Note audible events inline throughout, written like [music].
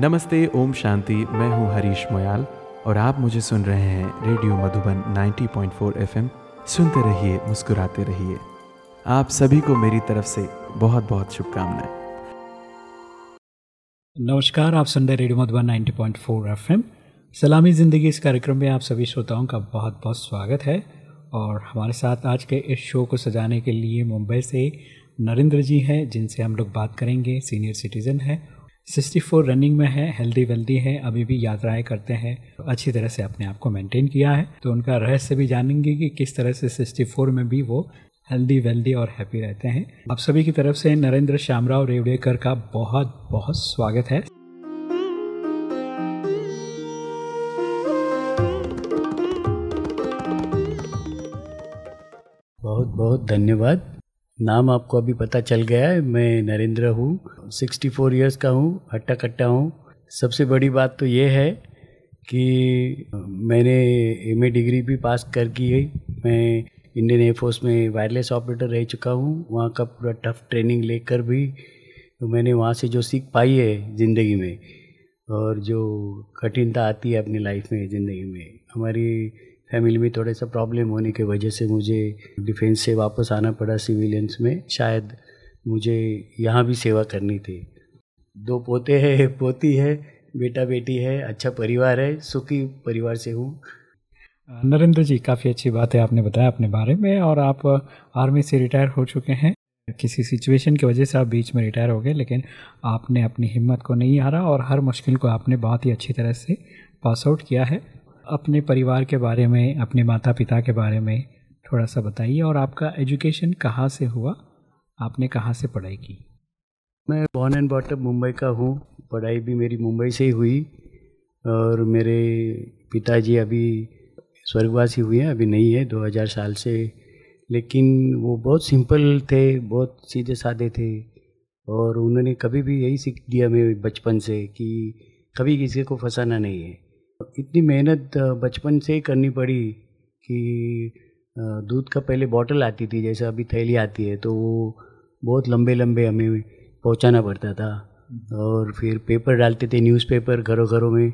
नमस्ते, ओम शांति। मैं हूँ हरीश मोयाल और आप मुझे सुन रहे हैं रेडियो मधुबन 90.4 एफएम। सुनते रहिए, मुस्कुराते रहिए। आप सभी को मेरी तरफ़ से बहुत बहुत शुभकामनाएँ। नमस्कार, आप सुन रहे रेडियो मधुबन 90.4 एफएम। सलामी ज़िंदगी इस कार्यक्रम में आप सभी श्रोताओं का बहुत बहुत स्वागत है और हमारे साथ आज के इस शो को सजाने के लिए मुंबई से नरेंद्र जी हैं, जिनसे हम लोग बात करेंगे। सीनियर सिटीज़न है 64 रनिंग में है, हेल्दी वेल्दी है, अभी भी यात्राएँ करते हैं। अच्छी तरह से अपने आप को मेंटेन किया है। तो उनका रहस्य भी जानेंगे कि किस तरह से 64 में भी वो हेल्दी वेल्दी और हैप्पी रहते हैं। आप सभी की तरफ़ से नरेंद्र, श्यामराव, रेवड़ेकर का बहुत बहुत स्वागत है। बहुत बहुत धन्यवाद। नाम आपको अभी पता चल गया है, मैं नरेंद्र हूँ सिक्सटी फोर ईयर्स का हूँ हट्टा कट्टा हूँ। सबसे बड़ी बात तो ये है कि मैंने एमए डिग्री भी पास कर की है। मैं इंडियन एयरफोर्स में वायरलेस ऑपरेटर रह चुका हूँ, वहाँ का पूरा टफ ट्रेनिंग लेकर भी तो मैंने वहाँ से जो सीख पाई है ज़िंदगी में और जो कठिनता आती है अपनी लाइफ में, ज़िंदगी में। हमारी फैमिली में थोड़ा सा प्रॉब्लम होने की वजह से मुझे डिफेंस से वापस आना पड़ा सिविलियंस में। शायद मुझे यहाँ भी सेवा करनी थी। दो पोते हैं पोती है, बेटा बेटी है अच्छा परिवार है, सुखी परिवार से हूँ। नरेंद्र जी, काफ़ी अच्छी बात है आपने बताया अपने बारे में और आप आर्मी से रिटायर हो चुके हैं। किसी सिचुएशन की वजह से आप बीच में रिटायर हो गए, लेकिन आपने अपनी हिम्मत को नहीं हारा और हर मुश्किल को आपने बहुत ही अच्छी तरह से पास आउट किया है। अपने परिवार के बारे में, अपने माता पिता के बारे में थोड़ा सा बताइए और आपका एजुकेशन कहाँ से हुआ? आपने कहाँ से पढ़ाई की? मैं बॉर्न एंड बॉटअप मुंबई का हूँ। पढ़ाई भी मेरी मुंबई से ही हुई और मेरे पिताजी अभी स्वर्गवासी हुए हैं, अभी नहीं है 2000 साल से। लेकिन वो बहुत सिंपल थे, बहुत सीधे साधे थे और उन्होंने कभी भी यही सीख दिया मैं बचपन से कि कभी किसी को फंसाना नहीं है। इतनी मेहनत बचपन से ही करनी पड़ी कि दूध का पहले बॉटल आती थी जैसे अभी थैली आती है तो वो बहुत लंबे लंबे हमें पहुंचाना पड़ता था। और फिर पेपर डालते थे न्यूज़पेपर घरों घरों में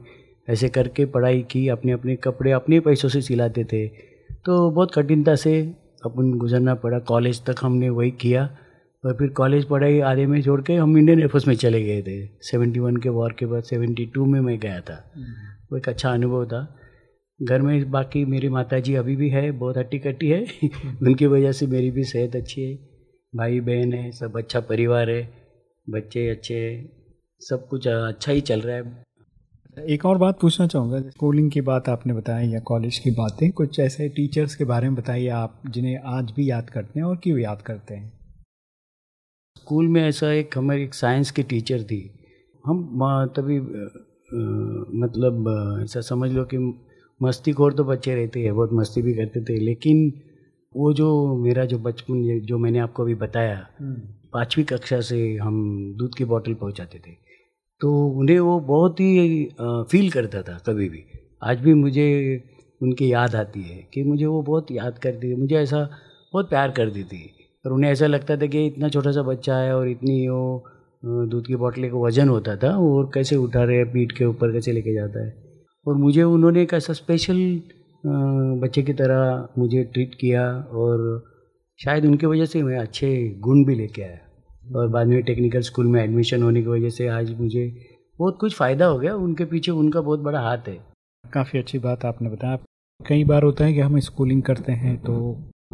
ऐसे करके पढ़ाई की अपने अपने कपड़े अपने पैसों से सिलाते थे। तो बहुत कठिनता से अपन गुजरना पड़ा। कॉलेज तक हमने वही किया और फिर कॉलेज पढ़ाई आधे में छोड़ के हम इंडियन एयरफोर्स में चले गए थे। सेवेंटी वन के वॉर के बाद सेवेंटी टू में मैं गया था। वो एक अच्छा अनुभव था। घर में बाकी मेरी माता जी अभी भी है बहुत हट्टी कट्टी है। [laughs] उनकी वजह से मेरी भी सेहत अच्छी है। भाई बहन है सब अच्छा परिवार है बच्चे अच्छे सब कुछ अच्छा ही चल रहा है। एक और बात पूछना चाहूँगा स्कूलिंग की बात आपने बताई या कॉलेज की बातें कुछ ऐसे टीचर्स के बारे में बताइए आप जिन्हें आज भी याद करते हैं और क्यों याद करते हैं? स्कूल में ऐसा एक हमारी एक साइंस की टीचर थी। हम तभी मतलब ऐसा समझ लो कि मस्ती खोर तो बच्चे रहते हैं बहुत मस्ती भी करते थे लेकिन वो जो मेरा जो बचपन जो मैंने आपको अभी बताया हम्म। पाँचवीं कक्षा से हम दूध की बोतल पहुंचाते थे तो उन्हें वो बहुत ही फील करता था कभी भी आज भी मुझे उनकी याद आती है कि मुझे वो बहुत याद करती थी मुझे ऐसा बहुत प्यार करती थी और उन्हें ऐसा लगता था कि इतना छोटा सा बच्चा है और इतनी वो दूध की बॉटल का वज़न होता था और कैसे उठा रहे पीठ के ऊपर कैसे लेके जाता है। और मुझे उन्होंने एक ऐसा स्पेशल बच्चे की तरह मुझे ट्रीट किया और शायद उनकी वजह से मैं अच्छे गुण भी लेके आया। और बाद में टेक्निकल स्कूल में एडमिशन होने की वजह से आज मुझे बहुत कुछ फ़ायदा हो गया, उनके पीछे उनका बहुत बड़ा हाथ है। काफ़ी अच्छी बात आपने बताया। कई बार होता है कि हम स्कूलिंग करते हैं तो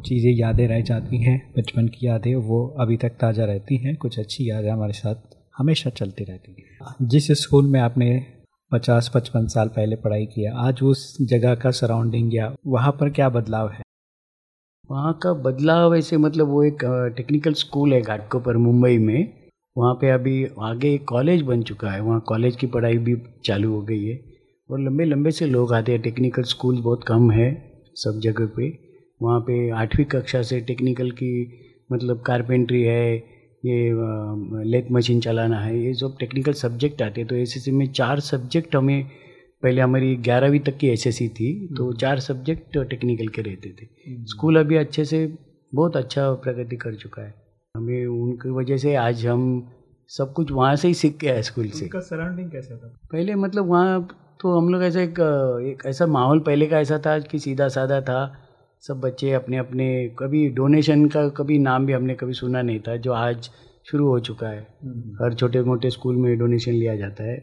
चीज़ें यादें रह जाती हैं, बचपन की यादें, वो अभी तक ताज़ा रहती हैं, कुछ अच्छी यादें हमारे साथ हमेशा चलती रहती हैं। जिस स्कूल में आपने पचास पचपन साल पहले पढ़ाई किया आज उस जगह का सराउंडिंग या वहाँ पर क्या बदलाव है? वहाँ का बदलाव ऐसे मतलब वो एक टेक्निकल स्कूल है घाटको पर मुंबई में। वहाँ पे अभी आगे एक कॉलेज बन चुका है, वहाँ कॉलेज की पढ़ाई भी चालू हो गई है। और लंबे लंबे से लोग आते हैं टेक्निकल स्कूल बहुत कम है सब जगह पे। वहाँ पे आठवीं कक्षा से टेक्निकल की मतलब कारपेंट्री है ये लेथ मशीन चलाना है ये सब टेक्निकल सब्जेक्ट आते हैं। तो एस में चार सब्जेक्ट हमें पहले हमारी ग्यारहवीं तक की एस थी तो हम्म। चार सब्जेक्ट टेक्निकल के रहते थे। हम्म। स्कूल अभी अच्छे से बहुत अच्छा प्रगति कर चुका है। हमें उनकी वजह से आज हम सब कुछ वहाँ से ही सीख के आया स्कूल से। सराउंडिंग कैसा था? पहले मतलब वहाँ तो हम लोग ऐसा एक एक ऐसा माहौल पहले का ऐसा था कि सीधा साधा था। सब बच्चे अपने अपने कभी डोनेशन का कभी नाम भी हमने कभी सुना नहीं था जो आज शुरू हो चुका है। हम्म। हर छोटे मोटे स्कूल में डोनेशन लिया जाता है।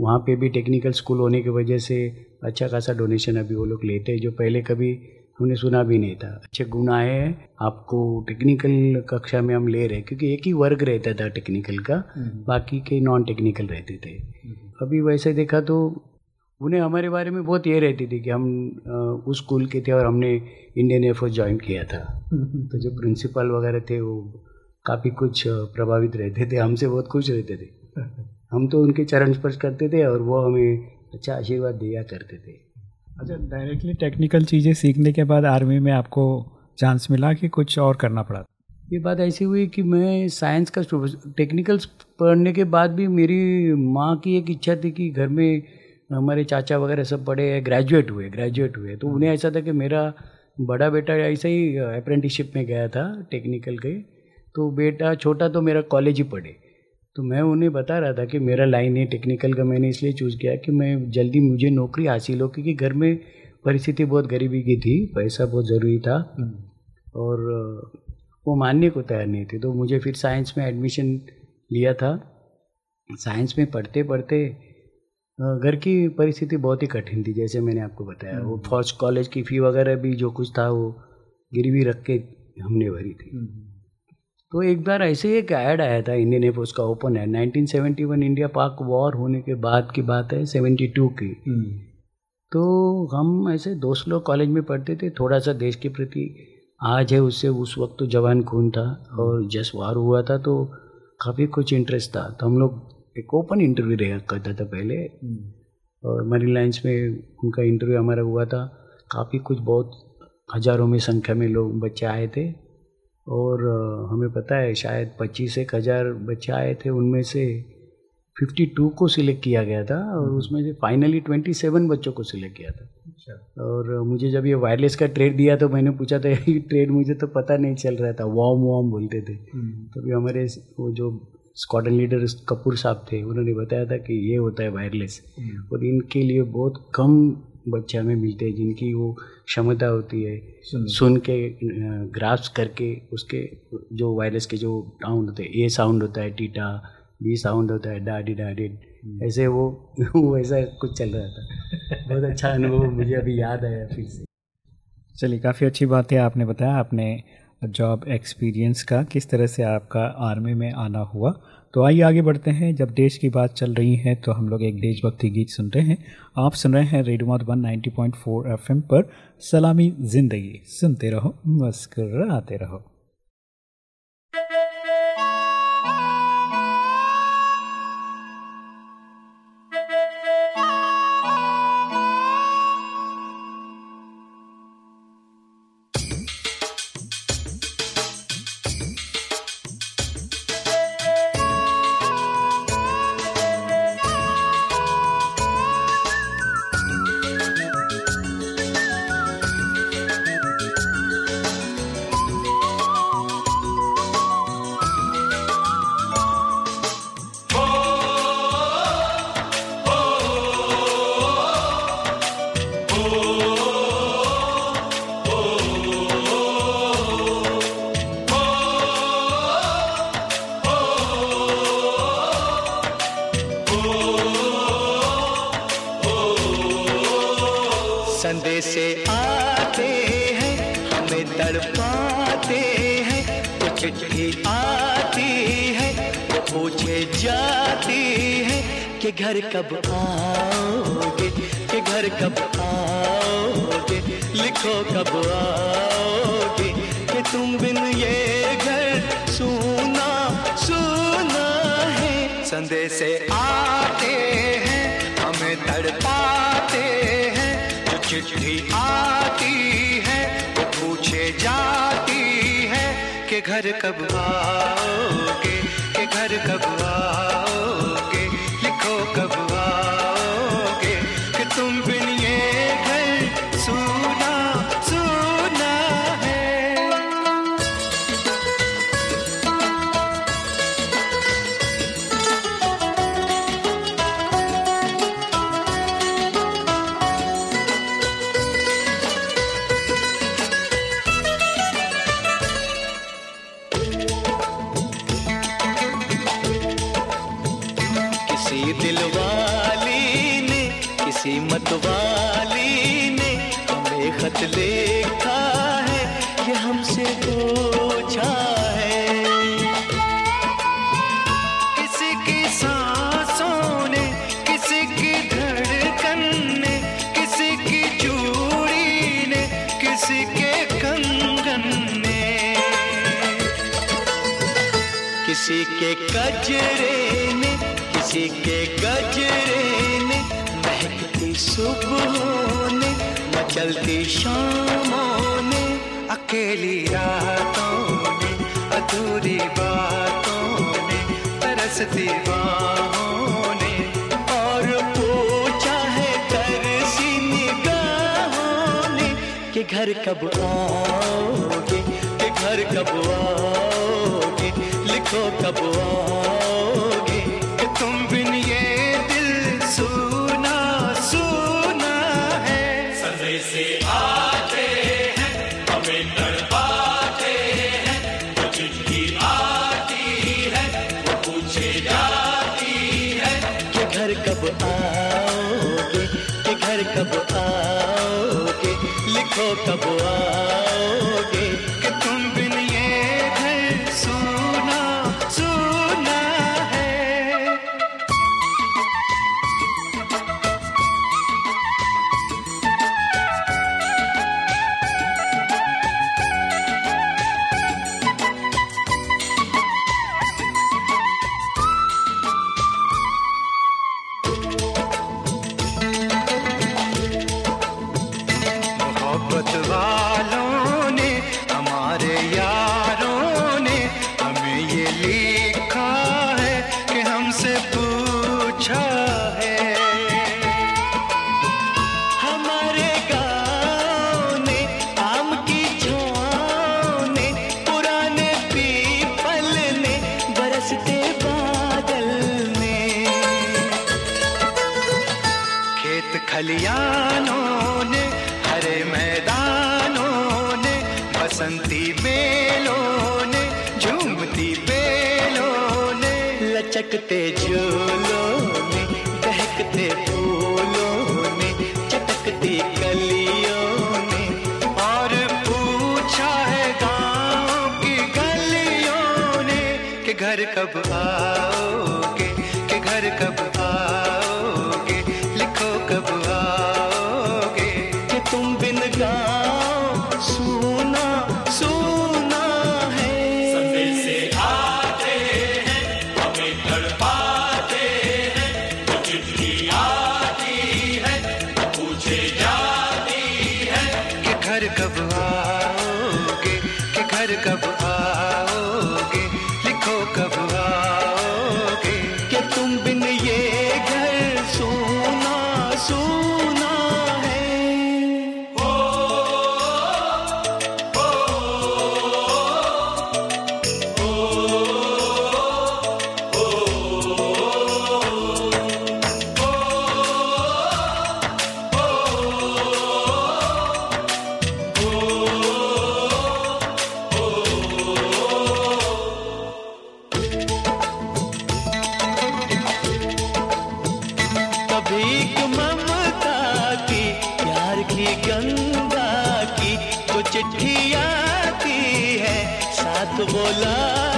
वहाँ पे भी टेक्निकल स्कूल होने की वजह से अच्छा खासा डोनेशन अभी वो लोग लेते हैं जो पहले कभी हमने सुना भी नहीं था। अच्छे गुण आए हैं आपको टेक्निकल कक्षा में हम ले रहे हैं क्योंकि एक ही वर्ग रहता था टेक्निकल का हम्म। बाकी के नॉन टेक्निकल रहते थे। अभी वैसे देखा तो उन्हें हमारे बारे में बहुत ये रहती थी कि हम उस स्कूल के थे और हमने इंडियन एयरफोर्स ज्वाइन किया था। [laughs] तो जो प्रिंसिपल वगैरह थे वो काफ़ी कुछ प्रभावित रहते थे हमसे बहुत खुश रहते थे। [laughs] हम तो उनके चरण स्पर्श करते थे और वो हमें अच्छा आशीर्वाद दिया करते थे। अच्छा डायरेक्टली टेक्निकल चीज़ें सीखने के बाद आर्मी में आपको चांस मिला कि कुछ और करना पड़ा? ये बात ऐसी हुई कि मैं साइंस का टेक्निकल पढ़ने के बाद भी मेरी माँ की एक इच्छा थी कि घर में हमारे चाचा वगैरह सब पढ़े ग्रेजुएट हुए ग्रेजुएट हुए। तो उन्हें ऐसा था कि मेरा बड़ा बेटा ऐसे ही अप्रेंटिसशिप में गया था टेक्निकल के। तो बेटा छोटा तो मेरा कॉलेज ही पढ़े। तो मैं उन्हें बता रहा था कि मेरा लाइन है टेक्निकल का मैंने इसलिए चूज़ किया कि मैं जल्दी मुझे नौकरी हासिल हो क्योंकि घर में परिस्थिति बहुत गरीबी की थी पैसा बहुत ज़रूरी था। और वो मानने को तैयार नहीं थे तो मुझे फिर साइंस में एडमिशन लिया था। साइंस में पढ़ते पढ़ते घर की परिस्थिति बहुत ही कठिन थी जैसे मैंने आपको बताया। वो फौज कॉलेज की फ़ी वगैरह भी जो कुछ था वो गिरवी रख के हमने भरी थी। तो एक बार ऐसे ही एक ऐड आया था इंडियन एयरफोर्स का ओपन है 1971 इंडिया पाक वॉर होने के बाद की बात है 72 की। तो हम ऐसे दोस्त लोग कॉलेज में पढ़ते थे थोड़ा सा देश के प्रति आज है उससे उस वक्त तो जवान खून था और जस वार हुआ था तो काफ़ी कुछ इंटरेस्ट था। तो हम लोग एक ओपन इंटरव्यू रहा करता था पहले। और मरीन लाइन्स में उनका इंटरव्यू हमारा हुआ था। काफ़ी कुछ बहुत हज़ारों में संख्या में लोग बच्चे आए थे। और हमें पता है शायद पच्चीस एक हज़ार बच्चे आए थे उनमें से 52 को सिलेक्ट किया गया था और उसमें से फाइनली 27 बच्चों को सिलेक्ट किया था। अच्छा। और मुझे जब ये वायरलेस का ट्रेड दिया तो मैंने पूछा था ये ट्रेड मुझे तो पता नहीं चल रहा था। वॉम वॉम बोलते थे। तभी तो हमारे वो जो स्क्वाडन लीडर कपूर साहब थे उन्होंने बताया था कि ये होता है वायरलेस और इनके लिए बहुत कम बच्चे हमें मिलते हैं जिनकी वो क्षमता होती है। सुन के ग्राफ्स करके उसके जो वायरलेस के जो साउंड होते हैं ए साउंड होता है टीटा बी साउंड होता है डा डी डा डी ऐसे वो [laughs] वैसा कुछ चल रहा था। बहुत अच्छा अनुभव मुझे अभी याद आया फिर से। चलिए काफ़ी अच्छी बात है आपने बताया। आपने जॉब एक्सपीरियंस का, किस तरह से आपका आर्मी में आना हुआ। तो आइए आगे बढ़ते हैं। जब देश की बात चल रही है तो हम लोग एक देशभक्ति गीत सुन रहे हैं। आप सुन रहे हैं रेडियो मधुबन 90.4 एफएम पर। सलामी ज़िंदगी। सुनते रहो, मुस्कराते रहो। घर कब आओगे? कि घर कब आओगे? लिखो कब आओगे? कि तुम बिन ये घर सुना सुना है। संदेशे आते हैं, हमें तड़पाते हैं। जो चिट्ठी आती है, वो पूछे जाती है कि घर कब आओगे? कि घर कब किसी के कजरे ने किसी के गजरे ने महकती सुबहों ने मचलती शामों ने अकेली रातों ने अधूरी बातों ने तरसती बाहों घर कब आओगे, कि घर कब आओगे लिखो कब आओगे? तुम बिन ये दिल सुना सुना है। सजे से आते हैं आते हैं। की आती है पूछे जाती है। कि घर कब आओगे? कि घर कब आओगे? लिखो कब आओगे? पूछा है। हमारे गाँव ने, आम की छाँव ने, पुराने पीपल ने, बरसते बादल ने। खेत खलियानों ने, हरे मैदानों ने, बसंती बेलों ने, झूमती बेलों ने, लचकते झूलों एक ममता की प्यार की गंगा की कुछ चिट्ठी आती है साथ बोलाती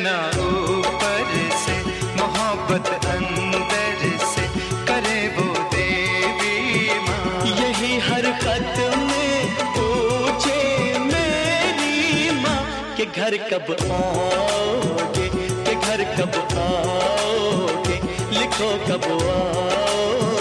बिगड़ना ऊपर से, मोहब्बत अंदर से करे वो देवी माँ। यही हर खत में पूछे मेरी माँ कि घर कब आओगे, कि घर कब आओगे, लिखो कब आओगे।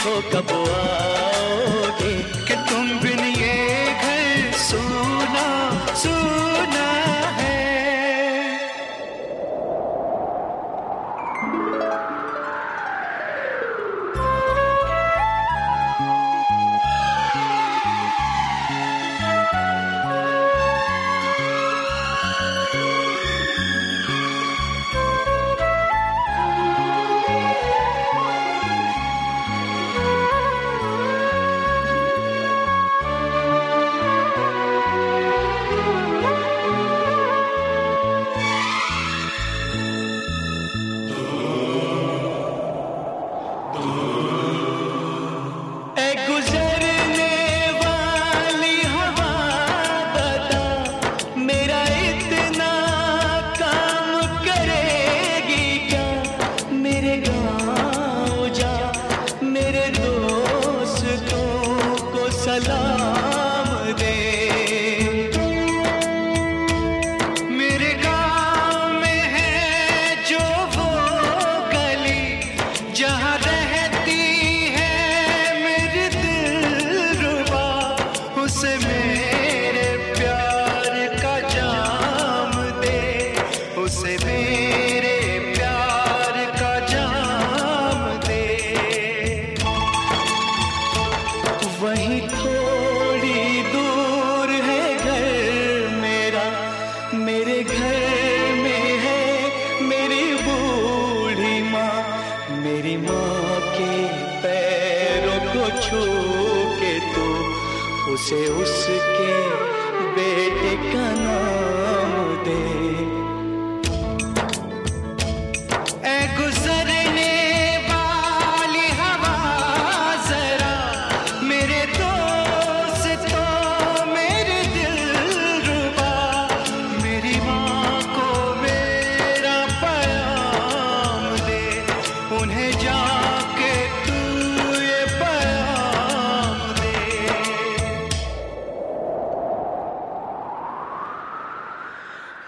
आंखों का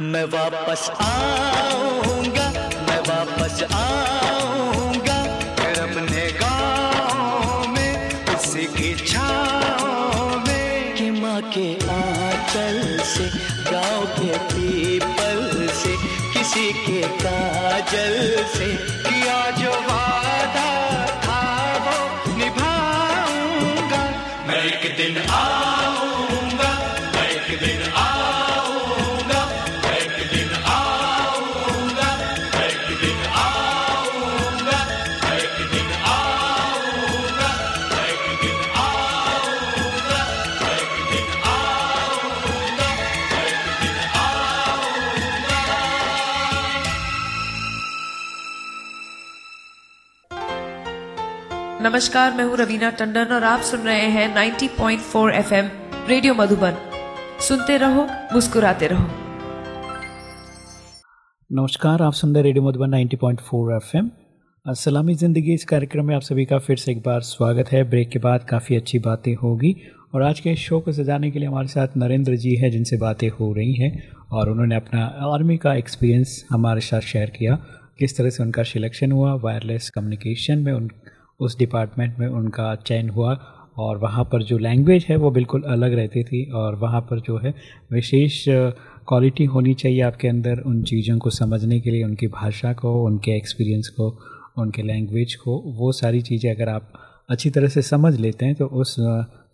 मैं वापस आऊँगा, मैं वापस आऊँगा अपने गाँव में, उसी की छाँव में, कि माँ के आंचल से, गाँव के पीपल से, किसी के काजल से, किया जो वादा था वो निभाऊँगा। मैं एक दिन आऊँगा नमस्कार, मैं हूँ रवीना टंडन और आप सुन रहे हैं 90.4 एफएम रेडियो मधुबन। सुनते रहो, मुस्कुराते रहो। नमस्कार, आप सुन रहे रेडियो मधुबन 90.4 एफएम। सलामी ज़िंदगी इस कार्यक्रम में आप सभी का फिर से एक बार स्वागत है। ब्रेक के बाद काफ़ी अच्छी बातें होगी और आज के शो को सजाने के लिए हमारे साथ नरेंद्र जी हैं, जिनसे बातें हो रही हैं और उन्होंने अपना आर्मी का एक्सपीरियंस हमारे साथ शेयर किया। किस तरह से उनका सिलेक्शन हुआ वायरलेस कम्युनिकेशन में उन उस डिपार्टमेंट में उनका चयन हुआ और वहाँ पर जो लैंग्वेज है वो बिल्कुल अलग रहती थी और वहाँ पर जो है विशेष क्वालिटी होनी चाहिए आपके अंदर उन चीज़ों को समझने के लिए, उनकी भाषा को, उनके एक्सपीरियंस को, उनके लैंग्वेज को, वो सारी चीज़ें अगर आप अच्छी तरह से समझ लेते हैं तो उस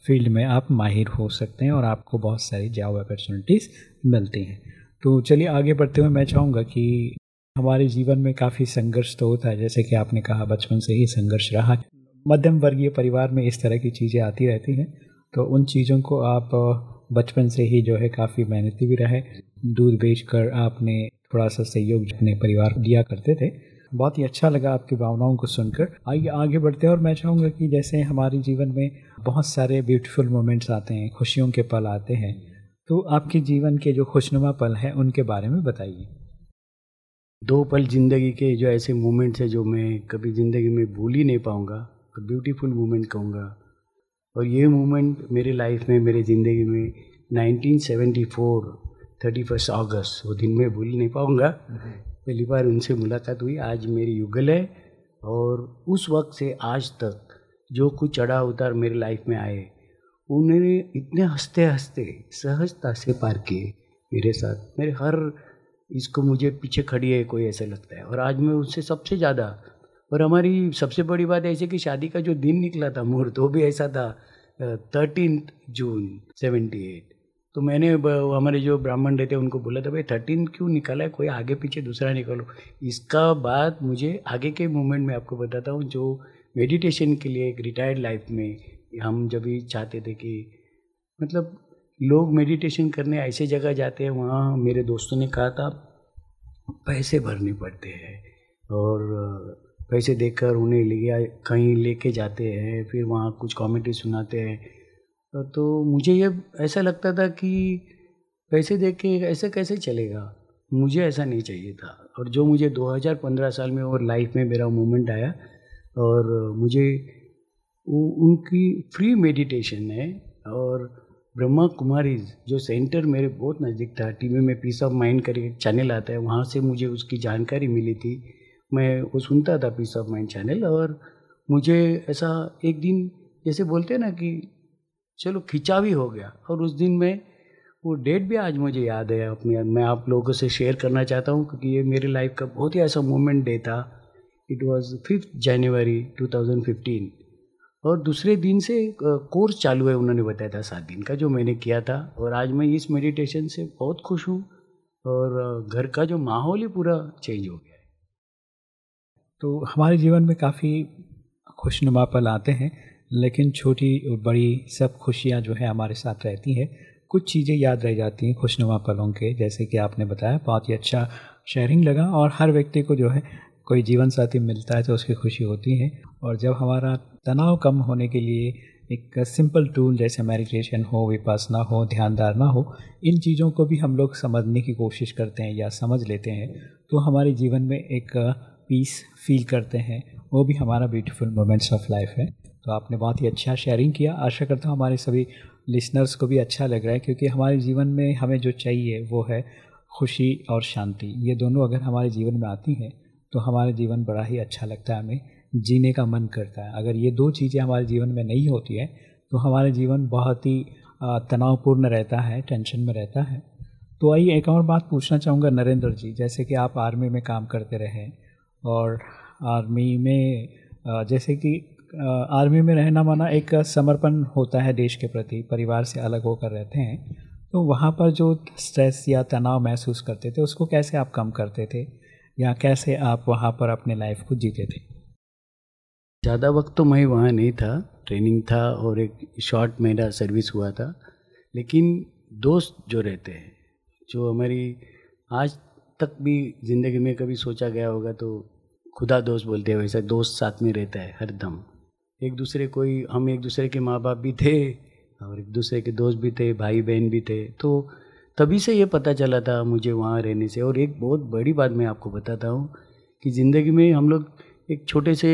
फ़ील्ड में आप माहिर हो सकते हैं और आपको बहुत सारी जॉब अपॉर्चुनिटीज़ मिलती हैं। तो चलिए आगे बढ़ते हुए मैं चाहूँगा कि हमारे जीवन में काफ़ी संघर्ष तो होता है, जैसे कि आपने कहा बचपन से ही संघर्ष रहा। मध्यम वर्गीय परिवार में इस तरह की चीज़ें आती रहती हैं तो उन चीज़ों को आप बचपन से ही जो है काफ़ी मेहनती भी रहे। दूध बेचकर आपने थोड़ा सा सहयोग अपने परिवार को दिया करते थे। बहुत ही अच्छा लगा आपकी भावनाओं को सुनकर। आइए, आगे बढ़ते हैं और मैं चाहूँगा कि जैसे हमारे जीवन में बहुत सारे ब्यूटीफुल मोमेंट्स आते हैं, खुशियों के पल आते हैं तो आपके जीवन के जो खुशनुमा पल हैं, उनके बारे में बताइए। दो पल ज़िंदगी के जो ऐसे मोमेंट्स हैं जो मैं कभी ज़िंदगी में भूल ही नहीं पाऊँगा तो ब्यूटीफुल मोमेंट कहूँगा। और ये मोमेंट मेरे लाइफ में मेरे ज़िंदगी में 1974 थर्टी फ़र्स्ट अगस्त वो दिन मैं भूल नहीं पाऊँगा। पहली बार उनसे मुलाकात हुई आज मेरी युगल है और उस वक्त से आज तक जो कुछ चढ़ा उतार मेरे लाइफ में आए उन्होंने इतने हँसते हँसते सहजता से पार किए मेरे साथ। मेरे हर इसको मुझे पीछे खड़ी है, कोई ऐसा लगता है। और आज मैं उससे सबसे ज़्यादा, और हमारी सबसे बड़ी बात ऐसी कि शादी का जो दिन निकला था, मुहूर्त, वो भी ऐसा था थर्टीन जून सेवेंटी एट तो मैंने हमारे जो ब्राह्मण रहते हैं, उनको बोला था, भाई थर्टीन क्यों निकाला है? कोई आगे पीछे दूसरा निकालो। इसका बाद मुझे आगे के मोमेंट में आपको बताता हूँ, जो मेडिटेशन के लिए एक रिटायर्ड लाइफ में हम जब भी चाहते थे कि मतलब लोग मेडिटेशन करने ऐसे जगह जाते हैं, वहाँ मेरे दोस्तों ने कहा था, पैसे भरने पड़ते हैं और, पैसे देकर उन्हें ले कहीं लेके जाते हैं, फिर वहाँ कुछ कॉमेडी सुनाते हैं। तो मुझे ये, ऐसा लगता था कि पैसे दे के ऐसे कैसे चलेगा? मुझे ऐसा नहीं चाहिए था। और जो मुझे 2015 साल में और लाइफ में मेरा मोमेंट आया और मुझे उनकी फ्री मेडिटेशन है और ब्रह्मा कुमारीज जो सेंटर मेरे बहुत नज़दीक था, टीवी में पीस ऑफ़ माइंड करके चैनल आता है, वहाँ से मुझे उसकी जानकारी मिली थी। मैं वो सुनता था पीस ऑफ़ माइंड चैनल और मुझे ऐसा एक दिन जैसे बोलते हैं ना कि चलो खिंचा भी हो गया और उस दिन में वो डेट भी आज मुझे याद है अपनी, मैं आप लोगों से शेयर करना चाहता हूँ क्योंकि ये मेरी लाइफ का बहुत ही ऐसा मोमेंट डे था। इट वॉज़ फिफ्थ जनवरी 2015 और दूसरे दिन से कोर्स चालू है, उन्होंने बताया था सात दिन का, जो मैंने किया था। और आज मैं इस मेडिटेशन से बहुत खुश हूँ और घर का जो माहौल ही पूरा चेंज हो गया है। तो हमारे जीवन में काफ़ी खुशनुमा पल आते हैं, लेकिन छोटी और बड़ी सब खुशियाँ जो है हमारे साथ रहती हैं। कुछ चीज़ें याद रह जाती हैं खुशनुमा पलों के, जैसे कि आपने बताया, बहुत ही अच्छा शेयरिंग लगा और हर व्यक्ति को जो है कोई जीवन साथी मिलता है तो उसकी खुशी होती है। और जब हमारा तनाव कम होने के लिए एक सिंपल टूल जैसे मेडिटेशन हो विपासना हो ध्यानधारणा हो, इन चीज़ों को भी हम लोग समझने की कोशिश करते हैं या समझ लेते हैं तो हमारे जीवन में एक पीस फील करते हैं। वो भी हमारा ब्यूटीफुल मोमेंट्स ऑफ़ लाइफ है। तो आपने बहुत ही अच्छा शेयरिंग किया। आशा करता हूँ हमारे सभी लिसनर्स को भी अच्छा लग रहा है, क्योंकि हमारे जीवन में हमें जो चाहिए वो है खुशी और शांति। ये दोनों अगर हमारे जीवन में आती हैं तो हमारा जीवन बड़ा ही अच्छा लगता है, हमें जीने का मन करता है। अगर ये दो चीज़ें हमारे जीवन में नहीं होती है तो हमारा जीवन बहुत ही तनावपूर्ण रहता है, टेंशन में रहता है। तो आइए एक और बात पूछना चाहूँगा नरेंद्र जी, जैसे कि आप आर्मी में काम करते रहे और आर्मी में जैसे कि आर्मी में रहना माना एक समर्पण होता है देश के प्रति, परिवार से अलग होकर रहते हैं तो वहाँ पर जो स्ट्रेस या तनाव महसूस करते थे, उसको कैसे आप कम करते थे? या कैसे आप वहाँ पर अपने लाइफ को जीते थे? ज़्यादा वक्त तो मैं वहाँ नहीं था ट्रेनिंग था और एक शॉर्ट मेरा सर्विस हुआ था। लेकिन दोस्त जो रहते हैं, जो हमारी आज तक भी ज़िंदगी में कभी सोचा गया होगा तो खुदा दोस्त बोलते हैं, वैसा दोस्त साथ में रहता है हर दम। एक दूसरे कोई, हम एक दूसरे के माँ बाप भी थे और एक दूसरे के दोस्त भी थे भाई बहन भी थे। तो तभी से ये पता चला था मुझे वहाँ रहने से। और एक बहुत बड़ी बात मैं आपको बताता हूँ कि ज़िंदगी में हम लोग एक छोटे से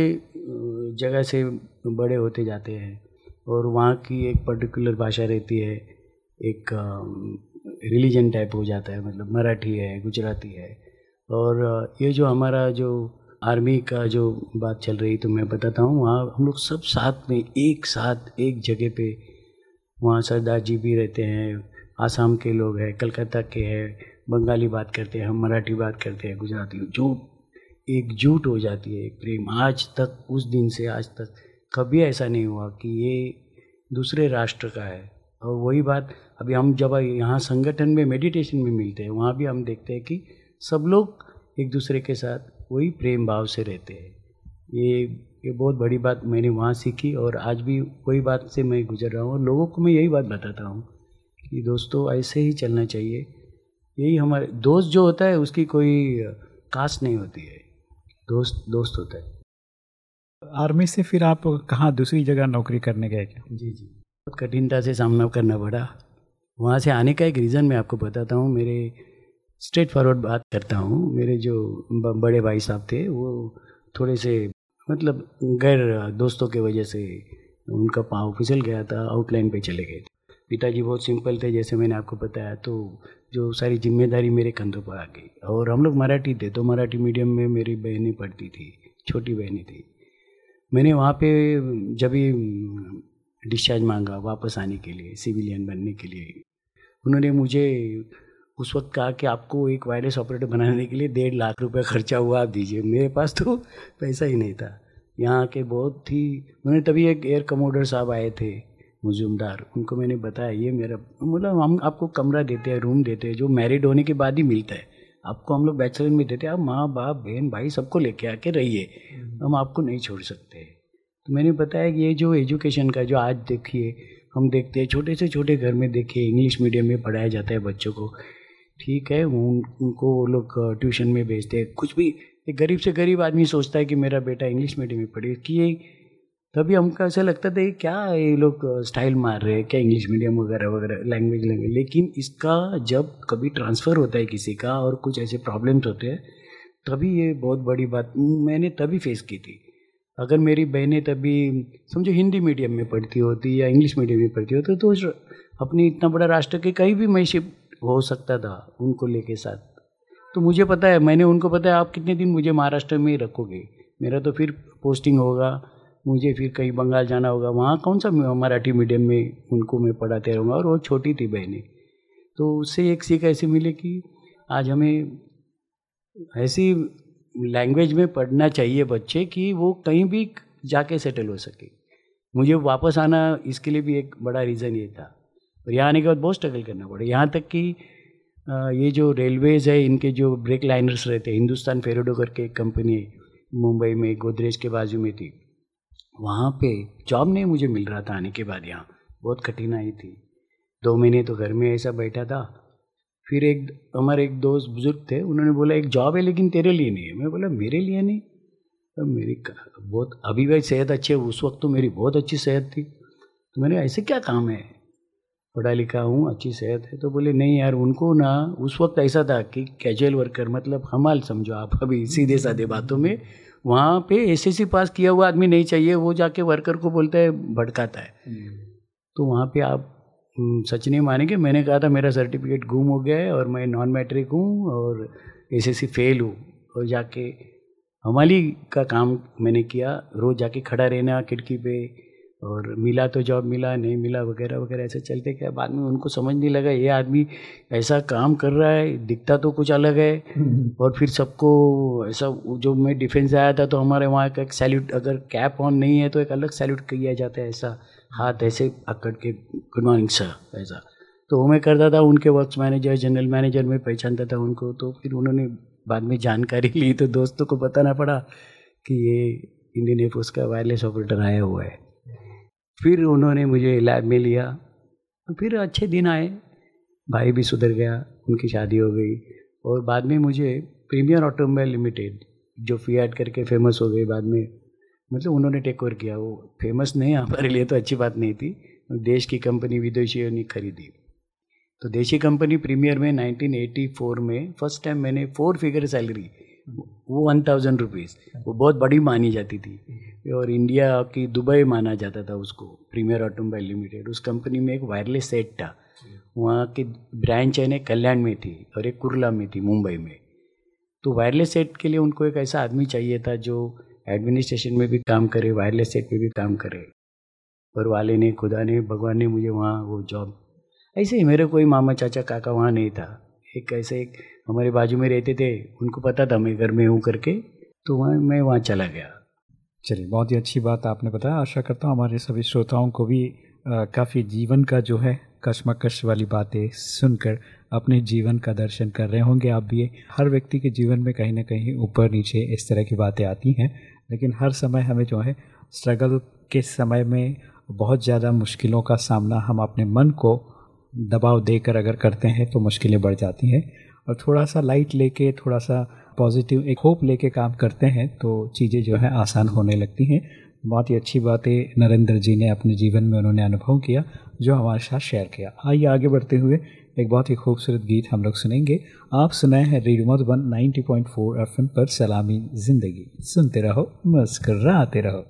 जगह से बड़े होते जाते हैं और वहाँ की एक पर्टिकुलर भाषा रहती है, एक रिलीजन टाइप हो जाता है मतलब मराठी है, गुजराती है। और ये जो हमारा जो आर्मी का जो बात चल रही तो मैं बताता हूँ, वहाँ हम लोग सब साथ में एक साथ एक जगह पे वहाँ सरदार जी भी रहते हैं। आसाम के लोग हैं, कलकत्ता के हैं, बंगाली बात करते हैं, हम मराठी बात करते हैं, गुजराती जो एकजुट हो जाती है प्रेम। आज तक, उस दिन से आज तक कभी ऐसा नहीं हुआ कि ये दूसरे राष्ट्र का है। और वही बात, अभी हम जब यहाँ संगठन में मेडिटेशन में मिलते हैं, वहाँ भी हम देखते हैं कि सब लोग एक दूसरे के साथ वही प्रेम भाव से रहते हैं। ये ये बहुत बड़ी बात मैंने वहाँ सीखी और आज भी वही बात से मैं गुजर रहा हूँ और लोगों को मैं यही बात बताता हूँ कि दोस्तों ऐसे ही चलना चाहिए। यही हमारे दोस्त जो होता है उसकी कोई कास्ट नहीं होती है। दोस्त दोस्त होता है। आर्मी से फिर आप कहाँ दूसरी जगह नौकरी करने गए क्या? जी जी। बहुत कठिनता से सामना करना पड़ा। वहाँ से आने का एक रीज़न मैं आपको बताता हूँ। मेरे स्ट्रेट फॉरवर्ड बात करता हूँ। मेरे जो बड़े भाई साहब थे वो थोड़े से मतलब गैर दोस्तों के वजह से उनका पाँव फिसल गया था आउटलाइन पे चले गए पिताजी बहुत सिंपल थे, जैसे मैंने आपको बताया तो जो सारी ज़िम्मेदारी मेरे कंधों पर आ गई। और हम लोग मराठी थे तो मराठी मीडियम में मेरी बहनें पढ़ती थी, छोटी बहनें थी। मैंने वहाँ पे जब भी डिस्चार्ज मांगा वापस आने के लिए सिविलियन बनने के लिए, उन्होंने मुझे उस वक्त कहा कि आपको एक वायरलेस ऑपरेटर बनाने के लिए डेढ़ लाख रुपए खर्चा हुआ, आप दीजिए। मेरे पास तो पैसा ही नहीं था। यहाँ के बहुत ही, उन्होंने तभी एक एयर कमोडर साहब आए थे मुजुमदार उनको मैंने बताया ये मेरा मतलब हम आपको कमरा देते हैं रूम देते हैं जो मैरिड होने के बाद ही मिलता है। आपको हम लोग बैचलर में देते हैं आप माँ बाप बहन भाई सबको लेके आके रहिए। हम आपको नहीं छोड़ सकते। तो मैंने बताया कि ये जो एजुकेशन का जो आज देखिए हम देखते हैं छोटे से छोटे घर में देखिए इंग्लिश मीडियम में पढ़ाया जाता है बच्चों को। ठीक है उन, उनको वो लोग ट्यूशन में भेजते हैं। कुछ भी एक गरीब से गरीब आदमी सोचता है कि मेरा बेटा इंग्लिश मीडियम में पढ़े कि ये तभी हमको ऐसा लगता था कि क्या ये लोग स्टाइल मार रहे हैं, क्या इंग्लिश मीडियम वगैरह वगैरह लैंग्वेज लैंग्वेज लेकिन इसका जब कभी ट्रांसफ़र होता है किसी का और कुछ ऐसे प्रॉब्लम्स होते हैं, तभी ये बहुत बड़ी बात मैंने तभी फेस की थी। अगर मेरी बहनें तभी, समझो हिंदी मीडियम में पढ़ती होती या इंग्लिश मीडियम में पढ़ती होती तो अपनी इतना बड़ा राष्ट्र के कहीं भी मैं शिफ्ट हो सकता था उनको लेके साथ। तो मुझे पता है, मैंने उनको पता है, आप कितने दिन मुझे महाराष्ट्र में ही रखोगे। मेरा तो फिर पोस्टिंग होगा मुझे फिर कहीं बंगाल जाना होगा, वहाँ कौन सा मराठी मीडियम में उनको मैं पढ़ाते रहूँगा? और वो छोटी थी बहनें। तो उससे एक सीख ऐसी मिली कि आज हमें ऐसी लैंग्वेज में पढ़ना चाहिए बच्चे कि वो कहीं भी जाके सेटल हो सके। मुझे वापस आना इसके लिए भी एक बड़ा रीज़न ये था। और यहाँ आने के बाद बहुत स्ट्रगल करना पड़ा। यहाँ तक कि ये जो रेलवेज़ है, इनके जो ब्रेक लाइनर्स रहते हैं, हिंदुस्तान फेरोडो करके एक कंपनी मुंबई में, गोदरेज के बाजू में थी। वहाँ पे जॉब नहीं मुझे मिल रहा था आने के बाद यहाँ। बहुत कठिनाई थी। दो महीने तो घर में ऐसा बैठा था। फिर एक हमारे एक दोस्त बुज़ुर्ग थे, उन्होंने बोला, एक जॉब है लेकिन तेरे लिए नहीं है। मैं बोला, मेरे लिए नहीं? तो मेरी बहुत अभी भाई सेहत अच्छी है। उस वक्त तो मेरी बहुत अच्छी सेहत थी। तो मैंने ऐसे क्या काम है? पढ़ा लिखा हूँ, अच्छी सेहत है। तो बोले, नहीं यार, उनको ना उस वक्त ऐसा था कि कैजुअल वर्कर मतलब हमाल समझो आप अभी सीधे साधे बातों में वहाँ पे एसएससी पास किया हुआ आदमी नहीं चाहिए वो जाके वर्कर को बोलता है भड़काता है। तो वहाँ पे आप सच नहीं मानेंगे मैंने कहा था मेरा सर्टिफिकेट गुम हो गया है और मैं नॉन मैट्रिक हूँ और एसएससी फेल हूँ। और जाके हमाली का काम मैंने किया रोज़ जाके खड़ा रहना खिड़की पे और मिला तो जॉब मिला नहीं मिला वगैरह वगैरह ऐसे चलते क्या बाद में उनको समझ नहीं लगा ये आदमी ऐसा काम कर रहा है दिखता तो कुछ अलग है। [laughs] और फिर सबको ऐसा जो मैं डिफेंस आया था तो हमारे वहाँ का एक सैल्यूट अगर कैप ऑन नहीं है तो एक अलग सैल्यूट किया जाता है ऐसा। हाथ ऐसे पकड़ के गुड मॉर्निंग सर ऐसा। तो वो मैं करता था उनके वर्क्स मैनेजर जनरल मैनेजर में पहचानता था उनको। तो फिर उन्होंने बाद में जानकारी ली तो दोस्तों को बताना पड़ा कि ये इंडियन एयरफोर्स का वायरलेस ऑपरेटर आया हुआ है। फिर उन्होंने मुझे लैब में लिया। फिर अच्छे दिन आए। भाई भी सुधर गया, उनकी शादी हो गई और बाद में मुझे प्रीमियर ऑटोमोबाइल लिमिटेड, जो फियाट करके फ़ेमस हो गई बाद में मतलब उन्होंने टेक ओवर किया। वो फ़ेमस नहीं, हमारे लिए तो अच्छी बात नहीं थी। देश की कंपनी विदेशियों ने खरीदी। तो देशी कंपनी प्रीमियर में 1984 में फ़र्स्ट टाइम मैंने फोर फिगर सैलरी वो वन थाउज़ेंड रुपीज़ वो बहुत बड़ी मानी जाती थी। और इंडिया की दुबई माना जाता था उसको प्रीमियर ऑटोमोबाइल लिमिटेड उस कंपनी में एक वायरलेस सेट था। वहाँ की ब्रांच है ना कल्याण में थी और एक कुरला में थी, मुंबई में। तो वायरलेस सेट के लिए उनको एक ऐसा आदमी चाहिए था जो एडमिनिस्ट्रेशन में भी काम करे वायरलेस सेट में भी काम करे। और वाले ने, खुदा ने, भगवान ने मुझे वहाँ वो जॉब ऐसे ही मेरे कोई मामा चाचा काका वहाँ नहीं था। एक ऐसे एक हमारे बाजू में रहते थे, उनको पता था मैं घर में हूँ करके तो वहाँ, मैं वहाँ चला गया। चलिए, बहुत ही अच्छी बात आपने बताया। आशा करता हूँ हमारे सभी श्रोताओं को भी काफ़ी जीवन का जो है, कश्मकश वाली बातें सुनकर अपने जीवन का दर्शन कर रहे होंगे आप भी। हर व्यक्ति के जीवन में कहीं ना कहीं ऊपर नीचे इस तरह की बातें आती हैं, लेकिन हर समय हमें जो है, स्ट्रगल के समय में बहुत ज़्यादा मुश्किलों का सामना हम अपने मन को दबाव देकर अगर करते हैं तो मुश्किलें बढ़ जाती हैं। और थोड़ा सा लाइट लेके थोड़ा सा पॉजिटिव एक होप लेके काम करते हैं तो चीज़ें जो है आसान होने लगती हैं। बहुत ही अच्छी बातें नरेंद्र जी ने अपने जीवन में उन्होंने अनुभव किया, जो हमारे साथ शेयर किया। आइए आगे बढ़ते हुए एक बहुत ही खूबसूरत गीत हम लोग सुनेंगे। आप सुनाए हैं रेडियो मधुबन 90.4 एफएम पर सलामी ज़िंदगी। सुनते रहो, मुस्कराते रहो।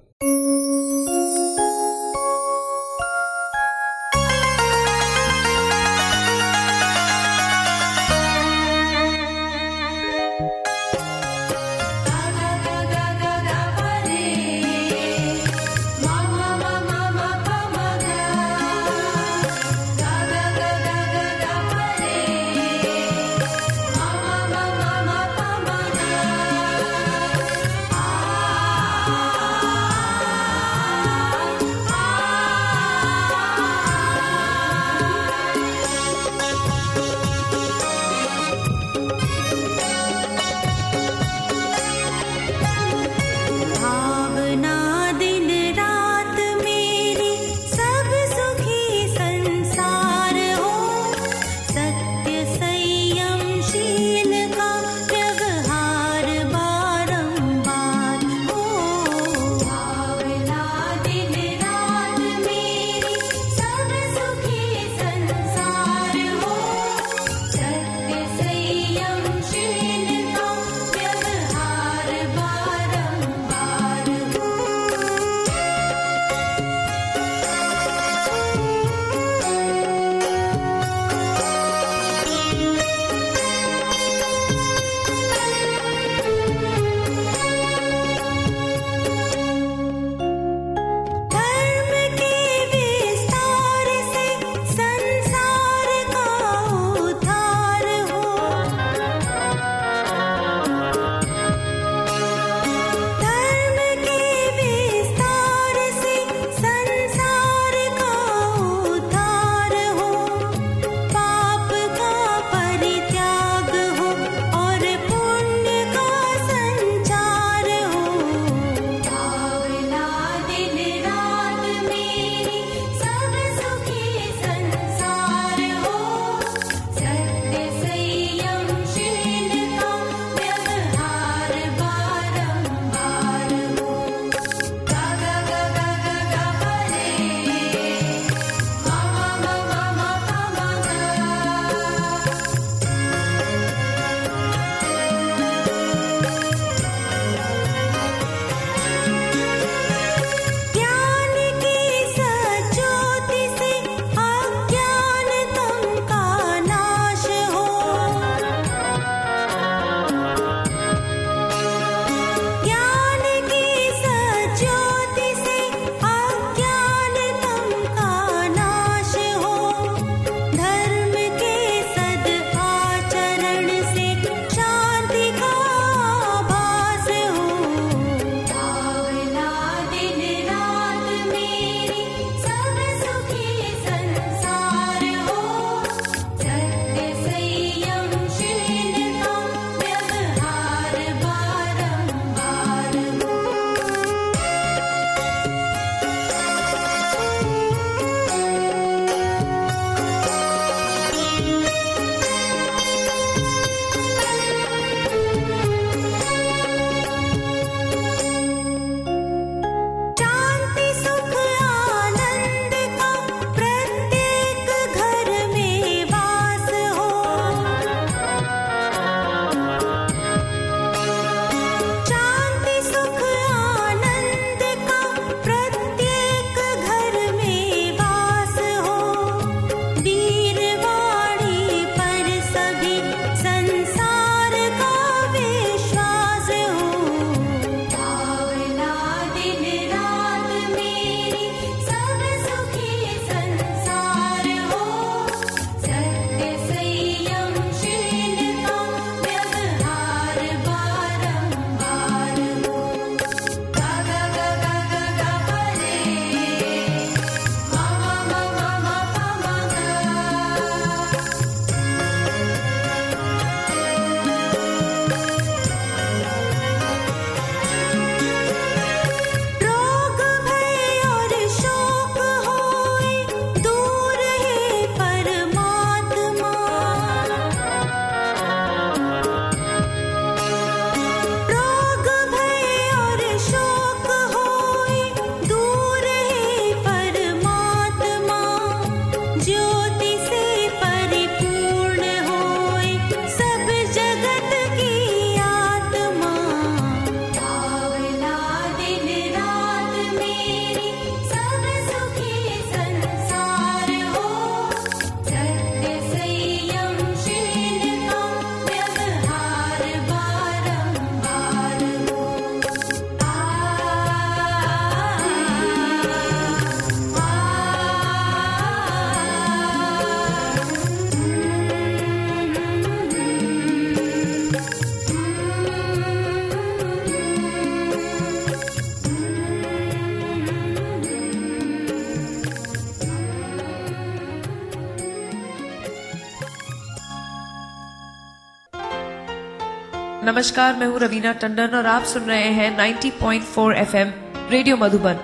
नमस्कार, मैं हूँ रवीना टंडन और आप सुन रहे हैं 90.4 एफएम रेडियो मधुबन।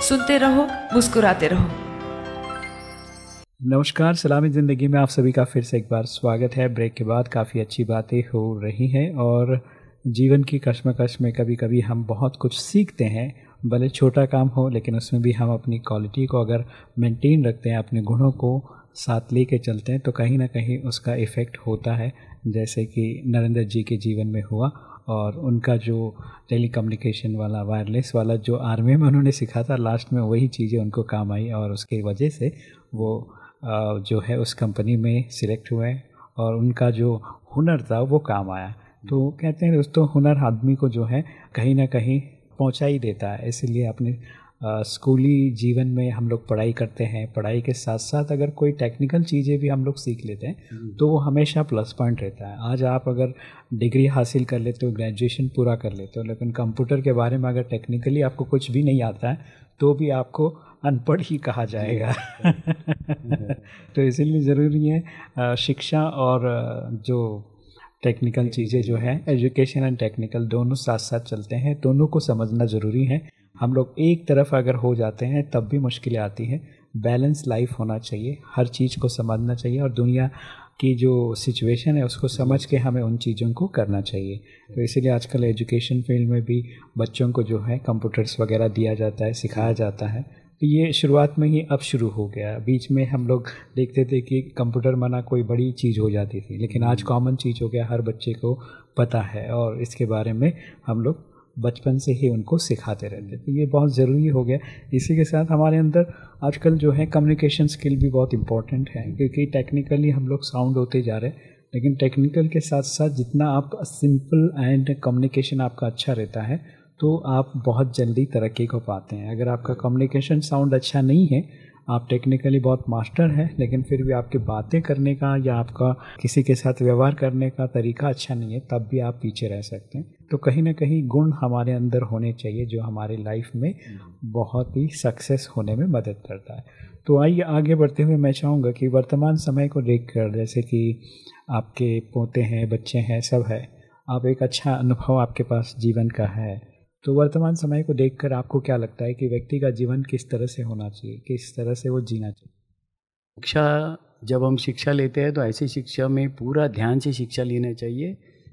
सुनते रहो, मुस्कुराते रहो। नमस्कार, सलामी ज़िंदगी में आप सभी का फिर से एक बार स्वागत है। ब्रेक के बाद काफ़ी अच्छी बातें हो रही हैं और जीवन की कश्मकश में कभी कभी हम बहुत कुछ सीखते हैं, भले छोटा काम हो, लेकिन उसमें भी हम अपनी क्वालिटी को अगर मेंटेन रखते हैं, अपने गुणों को साथ ले के चलते हैं तो कहीं ना कहीं उसका इफ़ेक्ट होता है, जैसे कि नरेंद्र जी के जीवन में हुआ और उनका जो टेली कम्युनिकेशन वाला वायरलेस वाला जो आर्मी में उन्होंने सीखा था लास्ट में वही चीज़ें उनको काम आई और उसके वजह से वो जो है उस कंपनी में सिलेक्ट हुए और उनका जो हुनर था वो काम आया। तो कहते हैं दोस्तों, हुनर आदमी को जो है कहीं ना कहीं पहुँचा ही देता है, इसलिए अपने स्कूली जीवन में हम लोग पढ़ाई करते हैं। पढ़ाई के साथ साथ अगर कोई टेक्निकल चीज़ें भी हम लोग सीख लेते हैं। तो वो हमेशा प्लस पॉइंट रहता है। आज आप अगर डिग्री हासिल कर लेते हो ग्रेजुएशन पूरा कर लेते हो लेकिन कंप्यूटर के बारे में अगर टेक्निकली आपको कुछ भी नहीं आता है तो भी आपको अनपढ़ ही कहा जाएगा। [laughs] तो इसीलिए ज़रूरी है शिक्षा और जो टेक्निकल चीज़ें जो है एजुकेशन एंड टेक्निकल दोनों साथ साथ चलते हैं। दोनों को समझना ज़रूरी है। हम लोग एक तरफ़ अगर हो जाते हैं तब भी मुश्किलें आती हैं। बैलेंस लाइफ होना चाहिए हर चीज़ को समझना चाहिए और दुनिया की जो सिचुएशन है उसको समझ के हमें उन चीज़ों को करना चाहिए। तो इसीलिए आजकल एजुकेशन फ़ील्ड में भी बच्चों को जो है कंप्यूटर्स वगैरह दिया जाता है सिखाया जाता है। तो ये शुरुआत में ही अब शुरू हो गया। बीच में हम लोग देखते थे कि कंप्यूटर मना कोई बड़ी चीज़ हो जाती थी लेकिन आज कॉमन चीज़ हो गया हर बच्चे को पता है और इसके बारे में हम लोग बचपन से ही उनको सिखाते रहते तो ये बहुत ज़रूरी हो गया। इसी के साथ हमारे अंदर आजकल जो है कम्युनिकेशन स्किल भी बहुत इंपॉर्टेंट है, क्योंकि टेक्निकली हम लोग साउंड होते जा रहे हैं, लेकिन टेक्निकल के साथ साथ जितना आप सिंपल एंड कम्युनिकेशन आपका अच्छा रहता है तो आप बहुत जल्दी तरक्की को पाते हैं। अगर आपका कम्युनिकेशन साउंड अच्छा नहीं है आप टेक्निकली बहुत मास्टर हैं, लेकिन फिर भी आपके बातें करने का या आपका किसी के साथ व्यवहार करने का तरीका अच्छा नहीं है, तब भी आप पीछे रह सकते हैं। तो कहीं ना कहीं गुण हमारे अंदर होने चाहिए, जो हमारी लाइफ में बहुत ही सक्सेस होने में मदद करता है। तो आइए आगे बढ़ते हुए मैं चाहूँगा कि वर्तमान समय को देख जैसे कि आपके पोते हैं, बच्चे हैं, सब है, आप एक अच्छा अनुभव आपके पास जीवन का है। तो वर्तमान समय को देखकर आपको क्या लगता है कि व्यक्ति का जीवन किस तरह से होना चाहिए, किस तरह से वो जीना चाहिए? शिक्षा, जब हम शिक्षा लेते हैं तो ऐसी शिक्षा में पूरा ध्यान से शिक्षा लेना चाहिए,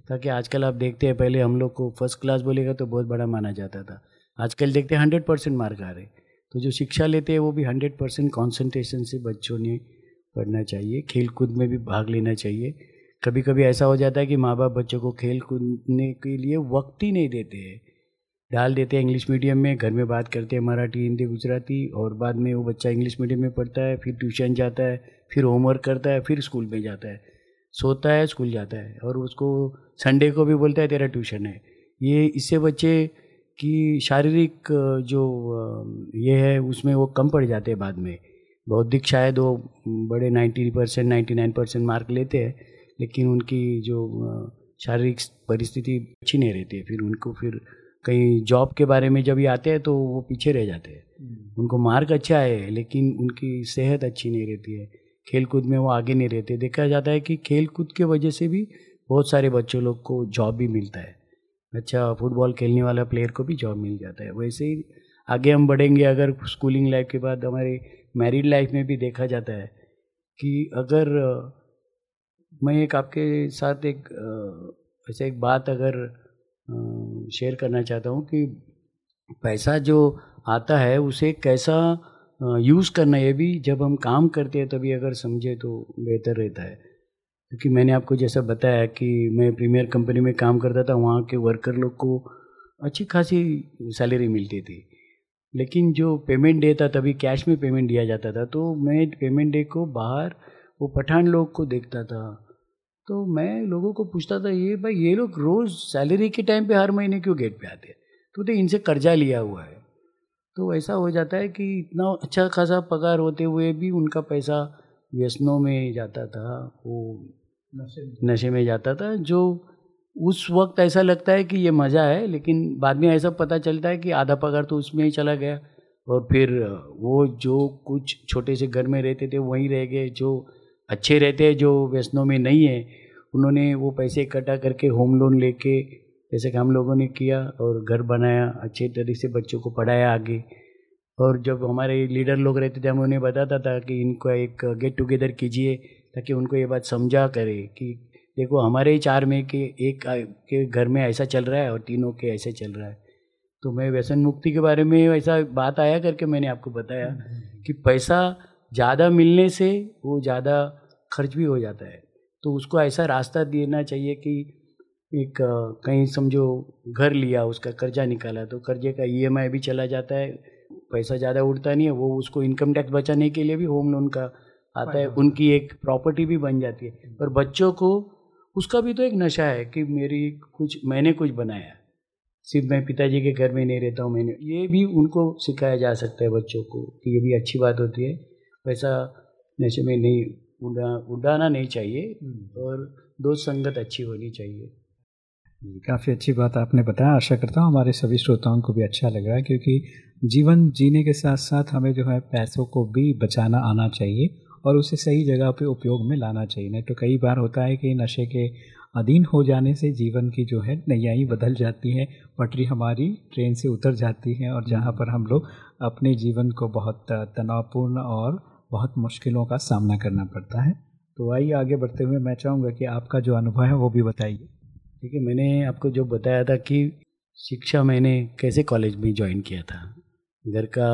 ताकि आजकल आप देखते हैं, पहले हम लोग को फ़र्स्ट क्लास बोलेगा तो बहुत बड़ा माना जाता था। आजकल देखते हैं हंड्रेड परसेंट मार्क आ रहे तो जो शिक्षा लेते हैं वो भी हंड्रेड परसेंट कॉन्सेंट्रेशन से बच्चों ने पढ़ना चाहिए खेल कूद में भी भाग लेना चाहिए। कभी कभी ऐसा हो जाता है कि माँ बाप बच्चों को खेल कूदने के लिए वक्त ही नहीं देते हैं। डाल देते हैं इंग्लिश मीडियम में, घर में बात करते हैं मराठी, हिंदी, गुजराती और बाद में वो बच्चा इंग्लिश मीडियम में पढ़ता है, फिर ट्यूशन जाता है, फिर होमवर्क करता है, फिर स्कूल में जाता है। सोता है, स्कूल जाता है और उसको संडे को भी बोलता है, तेरा ट्यूशन है। ये इससे बच्चे की शारीरिक, जो ये है, उसमें वो कम पड़ जाते हैं बाद में। बौद्धिक शायद वो बड़े ninety percent ninety nine percent mark लेते हैं, लेकिन उनकी जो शारीरिक परिस्थिति अच्छी नहीं रहती है। फिर उनको फिर कहीं जॉब के बारे में जब ये आते हैं तो वो पीछे रह जाते हैं। हम्म। उनको मार्क अच्छा है लेकिन उनकी सेहत अच्छी नहीं रहती है। खेल कूद में वो आगे नहीं रहते। देखा जाता है कि खेल कूद के वजह से भी बहुत सारे बच्चों लोग को जॉब भी मिलता है। अच्छा फुटबॉल खेलने वाला प्लेयर को भी जॉब मिल जाता है। वैसे ही आगे हम बढ़ेंगे अगर स्कूलिंग लाइफ के बाद हमारे मैरिड लाइफ में भी देखा जाता है कि अगर मैं एक आपके साथ एक ऐसे एक बात अगर शेयर करना चाहता हूँ कि पैसा जो आता है, उसे कैसा यूज़ करना ये भी जब हम काम करते हैं, तभी अगर समझे तो बेहतर रहता है। क्योंकि मैंने आपको जैसा बताया कि मैं प्रीमियर कंपनी में काम करता था, वहाँ के वर्कर लोग को अच्छी खासी सैलरी मिलती थी। लेकिन जो पेमेंट डे था, तभी कैश में पेमेंट दिया जाता था। तो मैं पेमेंट डे को बाहर, वो पठान लोग को देखता था। तो मैं लोगों को पूछता था ये भाई ये लोग रोज़ सैलरी के टाइम पे हर महीने क्यों गेट पे आते हैं? तो, तो इनसे कर्जा लिया हुआ है। तो ऐसा हो जाता है कि इतना अच्छा खासा पगार होते हुए भी उनका पैसा व्यसनों में जाता था वो नशे में जाता था जो उस वक्त ऐसा लगता है कि ये मज़ा है लेकिन बाद में ऐसा पता चलता है कि आधा पगार तो उसमें ही चला गया। और फिर वो जो कुछ छोटे से घर में रहते थे वहीं रह गए जो अच्छे रहते हैं जो व्यसनों में नहीं है उन्होंने वो पैसे इकट्ठा करके होम लोन लेके जैसे कि हम लोगों ने किया और घर बनाया अच्छे तरीके से बच्चों को पढ़ाया आगे। और जब हमारे लीडर लोग रहते थे हम उन्हें बताता था कि इनको एक गेट टुगेदर कीजिए ताकि उनको ये बात समझा करे कि देखो हमारे ही चार में के एक के घर में ऐसा चल रहा है और तीनों के ऐसे चल रहा है। तो मैं व्यसन मुक्ति के बारे में ऐसा बात आया करके मैंने आपको बताया कि पैसा ज़्यादा मिलने से वो ज़्यादा खर्च भी हो जाता है। तो उसको ऐसा रास्ता देना चाहिए कि एक कहीं समझो घर लिया उसका कर्जा निकाला तो कर्जे का ईएमआई भी चला जाता है पैसा ज़्यादा उड़ता नहीं है वो उसको इनकम टैक्स बचाने के लिए भी होम लोन का आता है उनकी एक प्रॉपर्टी भी बन जाती है। पर बच्चों को उसका भी तो एक नशा है कि मेरी कुछ मैंने कुछ बनाया। सिर्फ़ मैं पिताजी के घर में नहीं रहता हूँ मैंने ये भी उनको सिखाया जा सकता है बच्चों को कि ये भी अच्छी बात होती है। पैसा नशे में नहीं उड़ा उड़ाना नहीं चाहिए हम्म। और दोस्त संगत अच्छी होनी चाहिए। काफ़ी अच्छी बात आपने बताया। आशा करता हूँ हमारे सभी श्रोताओं को भी अच्छा लग रहा है क्योंकि जीवन जीने के साथ साथ हमें जो है पैसों को भी बचाना आना चाहिए और उसे सही जगह पे उपयोग में लाना चाहिए। नहीं तो कई बार होता है कि नशे के अधीन हो जाने से जीवन की जो है नैयाई बदल जाती है पटरी हमारी ट्रेन से उतर जाती है और जहाँ पर हम लोग अपने जीवन को बहुत तनावपूर्ण और बहुत मुश्किलों का सामना करना पड़ता है। तो आइए आगे बढ़ते हुए मैं चाहूँगा कि आपका जो अनुभव है वो भी बताइए। है मैंने आपको जो बताया था कि शिक्षा मैंने कैसे कॉलेज में ज्वाइन किया था। घर का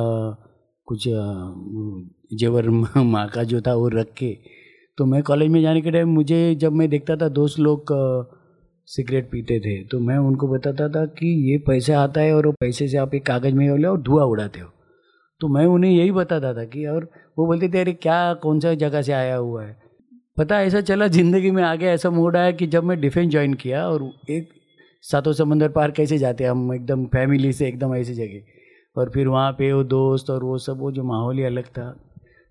कुछ जेवर [laughs] माँ का जो था वो रख के तो मैं कॉलेज में जाने के टाइम मुझे जब मैं देखता था दोस्त लोग सिगरेट पीते थे तो मैं उनको बताता था कि ये पैसे आता है और वो पैसे से आप एक कागज़ में ले और धुआँ उड़ाते हो। तो मैं उन्हें यही बताता था कि और वो बोलते थे अरे क्या, कौन सा जगह से आया हुआ है? पता, ऐसा चला, ज़िंदगी में आगे ऐसा मोड आया कि जब मैं डिफेंस ज्वाइन किया और एक सातों समंदर पार कैसे जाते हम एकदम फैमिली से एकदम ऐसी जगह। और फिर वहाँ पे वो दोस्त और वो सब, वो जो माहौल ही अलग था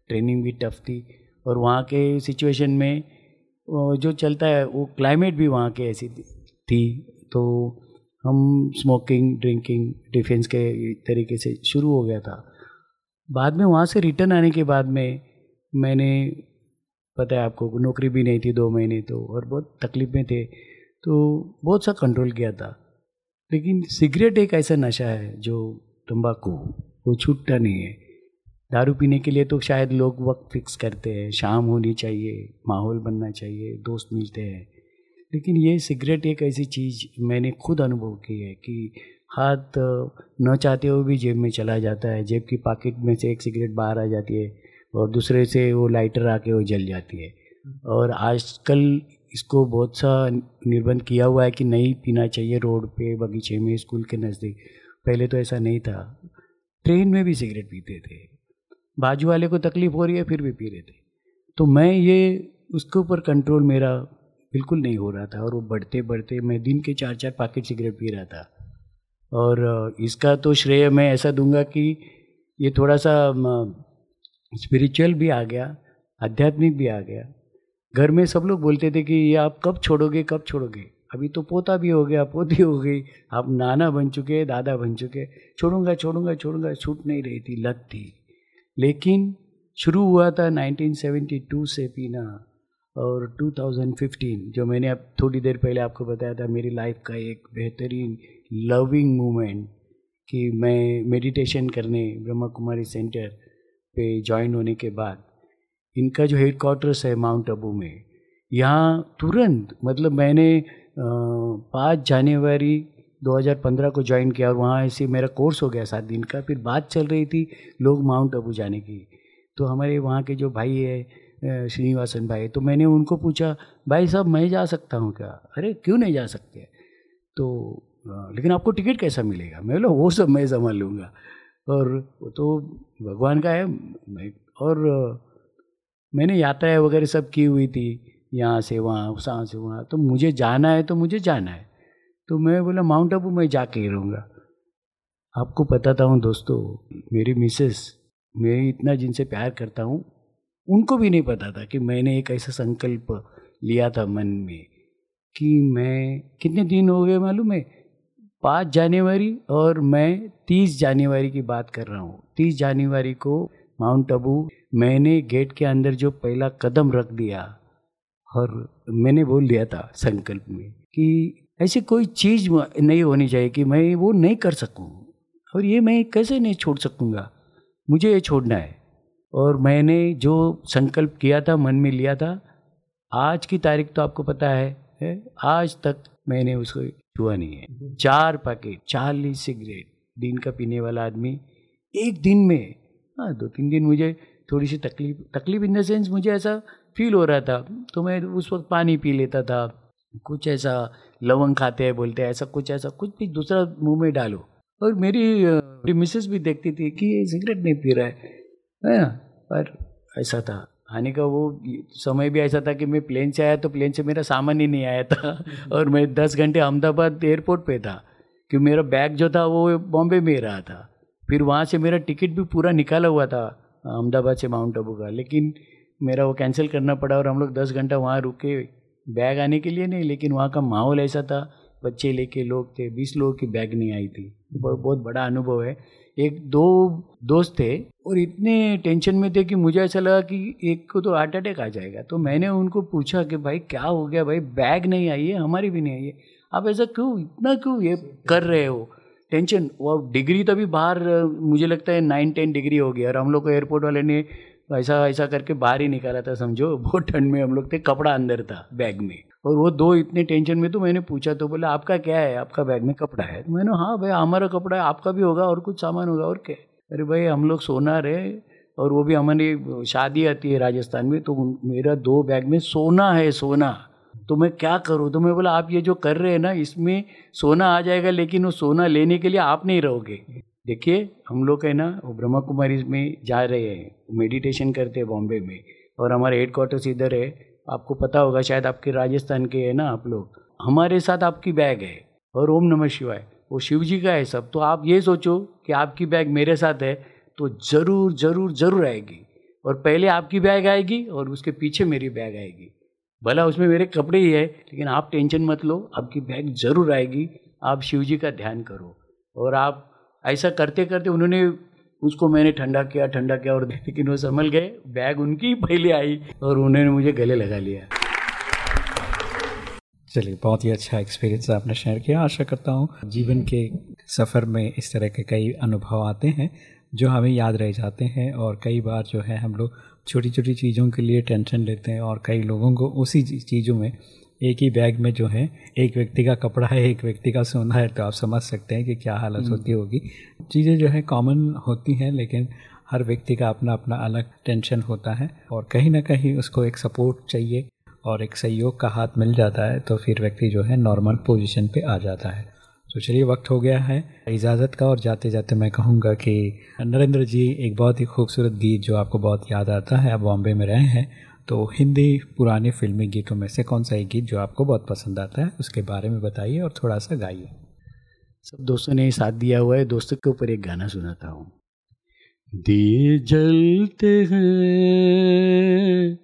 ट्रेनिंग भी टफ थी। और वहाँ के सिचुएशन में जो चलता है, वो क्लाइमेट भी वहाँ के ऐसी थी। तो हम स्मोकिंग ड्रिंकिंग डिफेंस के तरीके से शुरू हो गया था। बाद में वहाँ से रिटर्न आने के बाद में मैंने, पता है आपको, नौकरी भी नहीं थी दो महीने तो और बहुत तकलीफ़ में थे तो बहुत सा कंट्रोल किया था। लेकिन सिगरेट एक ऐसा नशा है जो तंबाकू, वो छूटता नहीं है। दारू पीने के लिए तो शायद लोग वक्त फिक्स करते हैं, शाम होनी चाहिए, माहौल बनना चाहिए, दोस्त मिलते हैं। लेकिन ये सिगरेट एक ऐसी चीज़ मैंने खुद अनुभव की है कि हाथ, न चाहते हुए भी जेब में चला जाता है। जेब की पॉकेट में से एक सिगरेट बाहर आ जाती है और दूसरे से वो लाइटर आके वो जल जाती है। और आजकल इसको बहुत सा निर्बंध किया हुआ है कि नहीं पीना चाहिए रोड पे, बगीचे में, स्कूल के नज़दीक। पहले तो ऐसा नहीं था। ट्रेन में भी सिगरेट पीते थे। बाजू वाले को तकलीफ़ हो रही है, फिर भी पी रहे थे। तो मैं ये, उसके ऊपर कंट्रोल मेरा बिल्कुल नहीं हो रहा था और वो बढ़ते बढ़ते मैं दिन के चार चार पैकेट सिगरेट पी रहा था। और इसका तो श्रेय मैं ऐसा दूँगा कि ये थोड़ा सा स्पिरिचुअल भी आ गया, आध्यात्मिक भी आ गया। घर में सब लोग बोलते थे कि ये आप कब छोड़ोगे कब छोड़ोगे? अभी तो पोता भी हो गया, पोती हो गई। आप नाना बन चुके, दादा बन चुके। छोड़ूँगा छोड़ूँगा छोड़ूँगा, छूट नहीं रही थी, लत थी। लेकिन शुरू हुआ था 1972 से पीना और 2015 जो मैंने अब थोड़ी देर पहले आपको बताया था, मेरी लाइफ का एक बेहतरीन लविंग मोमेंट कि मैं मेडिटेशन करने ब्रह्मा कुमारी सेंटर पे ज्वाइन होने के बाद, इनका जो हेड क्वार्टर्स है माउंट अबू में, यहाँ तुरंत मतलब मैंने पाँच जनवरी 2015 को ज्वाइन किया और वहाँ ऐसे मेरा कोर्स हो गया सात दिन का, फिर बात चल रही थी लोग माउंट अबू जाने की। तो हमारे वहाँ के जो भाई है श्रीनिवासन भाई। तो मैंने उनको पूछा, भाई साहब, मैं जा सकता हूँ क्या? अरे, क्यों नहीं जा सकते? तो लेकिन आपको टिकट कैसा मिलेगा? मैं बोला, वो सब मैं संभाल लूँगा। और वो तो भगवान का है। मैं, और मैंने यात्राएँ वगैरह सब की हुई थी, यहाँ से वहाँ वहाँ से वहाँ। तो मुझे जाना है तो मुझे जाना है। तो मैं बोला, माउंट आबू मैं जाके ही रहूँगा। आपको बताता हूँ दोस्तों, मेरी मिसेस, मैं इतना जिनसे प्यार करता हूँ उनको भी नहीं पता था कि मैंने एक ऐसा संकल्प लिया था मन में कि मैं, कितने दिन हो गए मालूम है? पाँच जनवरी और मैं तीस जनवरी की बात कर रहा हूँ। तीस जनवरी को माउंट अबू मैंने गेट के अंदर जो पहला कदम रख दिया और मैंने बोल दिया था संकल्प में कि ऐसी कोई चीज़ नहीं होनी चाहिए कि मैं वो नहीं कर सकूँ और ये मैं कैसे नहीं छोड़ सकूँगा? मुझे ये छोड़ना है। और मैंने जो संकल्प किया था मन में लिया था आज की तारीख तो आपको पता है, है? आज तक मैंने उसको छुआ नहीं है। चार पैकेट चालीस सिगरेट दिन का पीने वाला आदमी एक दिन में हाँ दो तीन दिन मुझे थोड़ी सी तकलीफ़ तकलीफ़ इन द सेंस मुझे ऐसा फील हो रहा था तो मैं उस वक्त पानी पी लेता था। कुछ ऐसा लवंग खाते हैं बोलते हैं ऐसा कुछ ऐसा कुछ भी दूसरा मुँह में डालो। और मेरी मेरी मिसेस भी देखती थी कि ये सिगरेट नहीं पी रहा है। है पर ऐसा था। आने का वो समय भी ऐसा था कि मैं प्लेन से आया तो प्लेन से मेरा सामान ही नहीं आया था [laughs] और मैं दस घंटे अहमदाबाद एयरपोर्ट पे था कि मेरा बैग जो था वो बॉम्बे में रहा था। फिर वहाँ से मेरा टिकट भी पूरा निकाला हुआ था अहमदाबाद से माउंट आबू का। लेकिन मेरा वो कैंसिल करना पड़ा और हम लोग दस घंटा वहाँ रुके। बैग आने के लिए नहीं लेकिन वहाँ का माहौल ऐसा था। बच्चे लेके लोग थे बीस लोगों की बैग नहीं आई थी। बहुत बड़ा अनुभव है। एक दो दोस्त थे और इतने टेंशन में थे कि मुझे ऐसा लगा कि एक को तो हार्ट अटैक आ जाएगा। तो मैंने उनको पूछा कि भाई क्या हो गया? भाई बैग नहीं आई है, हमारी भी नहीं आई है। आप ऐसा क्यों, इतना क्यों ये कर रहे हो? टेंशन। वो डिग्री तो अभी बाहर, मुझे लगता है नाइन, टेन डिग्री हो गया और हम लोग को एयरपोर्ट वाले ने ऐसा ऐसा करके बाहर ही निकाला था, समझो। [laughs] बहुत ठंड में हम लोग थे, कपड़ा अंदर था बैग में। और वो दो इतने टेंशन में तो मैंने पूछा तो बोला, आपका क्या है? आपका बैग में कपड़ा है? तो मैंने हाँ भाई, हमारा कपड़ा है, आपका भी होगा और कुछ सामान होगा, और क्या अरे भाई, हम लोग सोना रहे और वो भी हमारी शादी आती है राजस्थान में तो मेरा दो बैग में सोना है, सोना। तो मैं क्या करूँ? तो मैं बोला, आप ये जो कर रहे हैं ना, इसमें सोना आ जाएगा, लेकिन वो सोना लेने के लिए आप नहीं रहोगे। देखिए, हम लोग है ना, वो ब्रह्मा कुमारी में जा रहे हैं, मेडिटेशन करते हैं बॉम्बे में और हमारे हेड क्वार्टर्स इधर है। आपको पता होगा शायद आपके राजस्थान के है ना आप लोग। हमारे साथ आपकी बैग है और ओम नमः शिवाय, वो शिव जी का है सब। तो आप ये सोचो कि आपकी बैग मेरे साथ है तो ज़रूर ज़रूर ज़रूर आएगी। और पहले आपकी बैग आएगी और उसके पीछे मेरी बैग आएगी। भला उसमें मेरे कपड़े ही है, लेकिन आप टेंशन मत लो, आपकी बैग ज़रूर आएगी। आप शिव जी का ध्यान करो। और आप ऐसा करते करते उन्होंने उसको मैंने ठंडा किया ठंडा किया और [laughs] लेकिन वो संभल गए। बैग उनकी पहले आई और उन्होंने मुझे गले लगा लिया। चलिए, बहुत ही अच्छा एक्सपीरियंस आपने शेयर किया। आशा करता हूँ जीवन के सफ़र में इस तरह के कई अनुभव आते हैं जो हमें याद रह जाते हैं और कई बार जो है हम लोग छोटी छोटी चीज़ों के लिए टेंशन लेते हैं और कई लोगों को उसी चीज़ों में एक ही बैग में जो है एक व्यक्ति का कपड़ा है एक व्यक्ति का सोना है तो आप समझ सकते हैं कि क्या हालत हम्म। होती होगी चीज़ें जो है कॉमन होती हैं लेकिन हर व्यक्ति का अपना अपना अलग टेंशन होता है और कहीं ना कहीं उसको एक सपोर्ट चाहिए और एक सहयोग का हाथ मिल जाता है तो फिर व्यक्ति जो है नॉर्मल पोजीशन पे आ जाता है तो चलिए वक्त हो गया है इजाज़त का और जाते जाते मैं कहूँगा कि नरेंद्र जी एक बहुत ही खूबसूरत गीत जो आपको बहुत याद आता है आप बॉम्बे में रहे हैं तो हिंदी पुराने फिल्मी गीतों में से कौन सा एक गीत जो आपको बहुत पसंद आता है, उसके बारे में बताइए और थोड़ा सा गाइए। सब दोस्तों ने साथ दिया हुआ है, दोस्तों के ऊपर एक गाना सुनाता हूँ। दिए जलते हैं,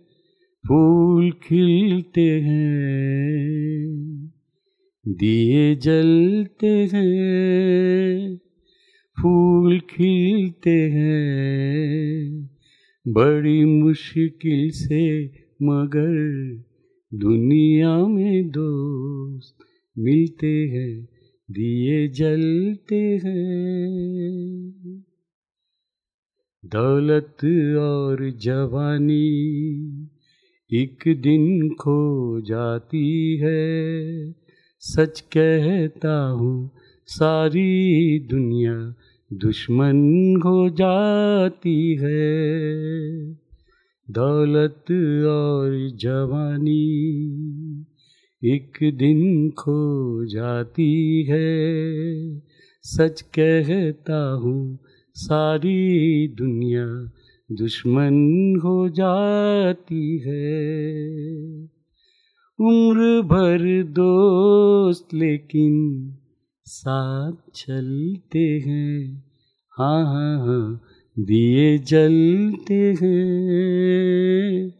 फूल खिलते हैं। दिए जलते हैं, फूल खिलते हैं। बड़ी मुश्किल से, मगर दुनिया में दोस्त मिलते हैं, दिए जलते हैं। दौलत और जवानी एक दिन खो जाती है। सच कहता हूँ, सारी दुनिया दुश्मन हो जाती है। दौलत और जवानी एक दिन खो जाती है। सच कहता हूँ, सारी दुनिया दुश्मन हो जाती है। उम्र भर दोस्त, लेकिन साथ चलते हैं। हाँ हाँ हाँ दिए जलते हैं।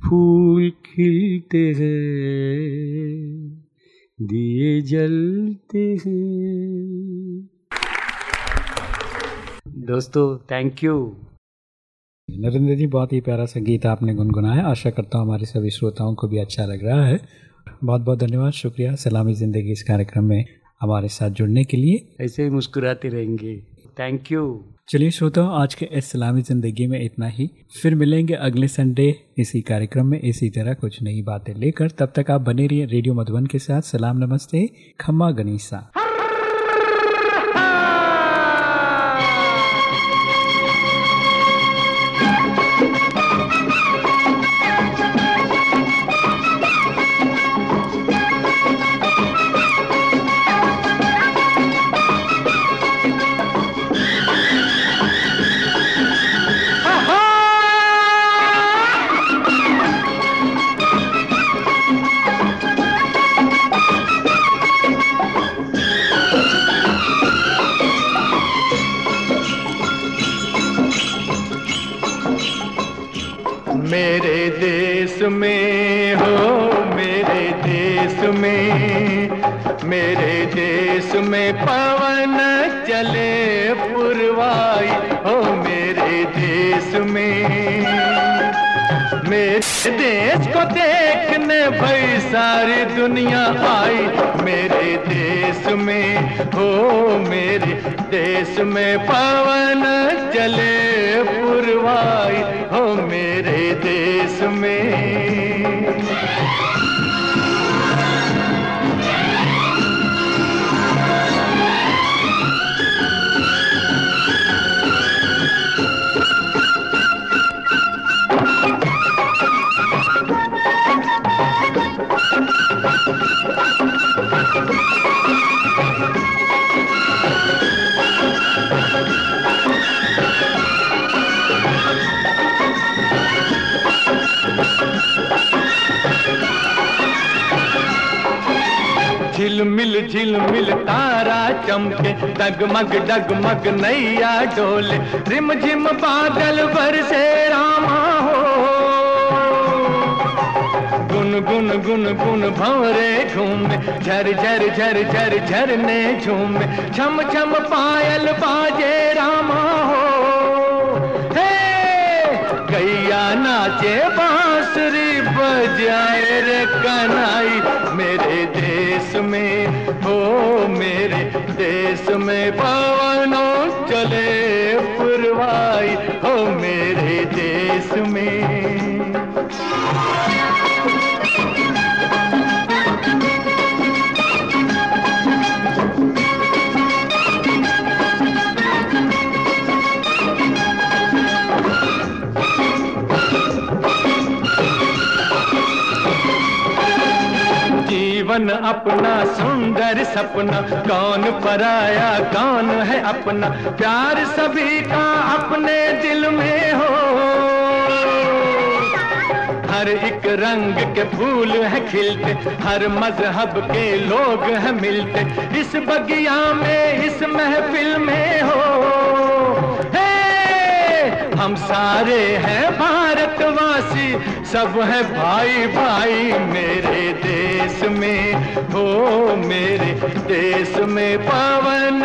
फूल खिलते हैं, दिए जलते हैं। दोस्तों थैंक यू नरेंद्र जी, बहुत ही प्यारा संगीत आपने गुनगुनाया। आशा करता हूँ हमारे सभी श्रोताओं को भी अच्छा लग रहा है। बहुत बहुत धन्यवाद। शुक्रिया। सलामी ज़िंदगी इस कार्यक्रम में। हमारे साथ जुड़ने के लिए। ऐसे ही मुस्कुराते रहेंगे। थैंक यू चलिए श्रोताओं आज के इस सलामी ज़िंदगी में इतना ही। फिर मिलेंगे अगले संडे इसी कार्यक्रम में इसी तरह कुछ नई बातें लेकर। तब तक आप बने रहिए रेडियो मधुबन के साथ। सलाम नमस्ते खम्मा गनीसा। दुनिया आई मेरे देश में, हो मेरे देश में पवन चले पुरवाई, हो मेरे देश में। झिलमिल झिलमिल तारा चमके, डगमग डगमग नैया डोले। रिम झिम बादल बरसे रामा हो। गुन गुन गुन गुन भंवरे झूमे, झर झर झर झर, झरने झूमे। छम छम पायल बाजे रामा गैया नाचे बांसुरी बजाए रे कनाई मेरे देश में, हो मेरे देश में पवनों चले पुरवाई। हो मेरे देश में। जीवन अपना, सुंदर सपना। कौन पराया, कौन है अपना? प्यार सभी का अपने दिल में हो। हर एक रंग के फूल है खिलते, हर मज़हब के लोग हैं मिलते। इस बगिया में, इस महफिल में हो। हम सारे हैं भारतवासी, सब है भाई भाई मेरे देश में। हो मेरे देश में पावन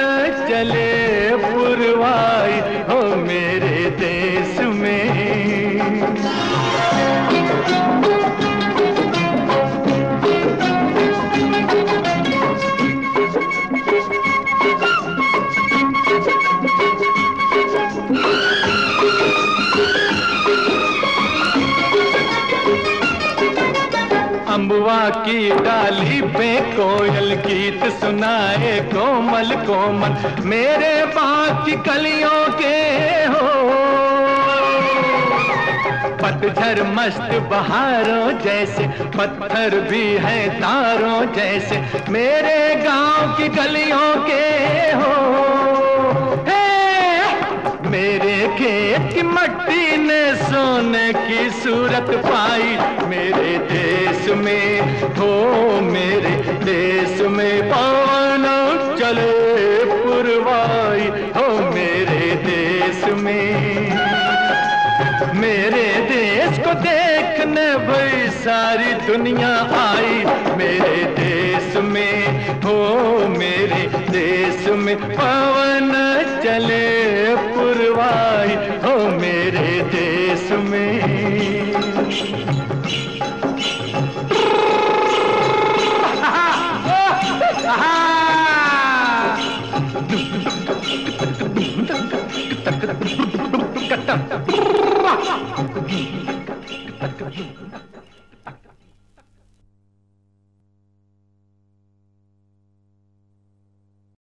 चले पुरवाई की डाली पे कोयल गीत सुनाए कोमल कोमल, मेरे बाग की कलियों के हो। पतझर मस्त बहारों जैसे, पत्थर भी है तारों जैसे, मेरे गाँव की गलियों के हो हे। मेरे खेत की मट्टी ने सोने की सूरत पाई। मेरे देश में, हो मेरे देश में पवन चले पुरवाई। हो मेरे देश में, मेरे देश को देखने भाई सारी दुनिया आई। मेरे देश में हो मेरे देश में पवन चले पुरवाई हो मेरे देश में। [laughs]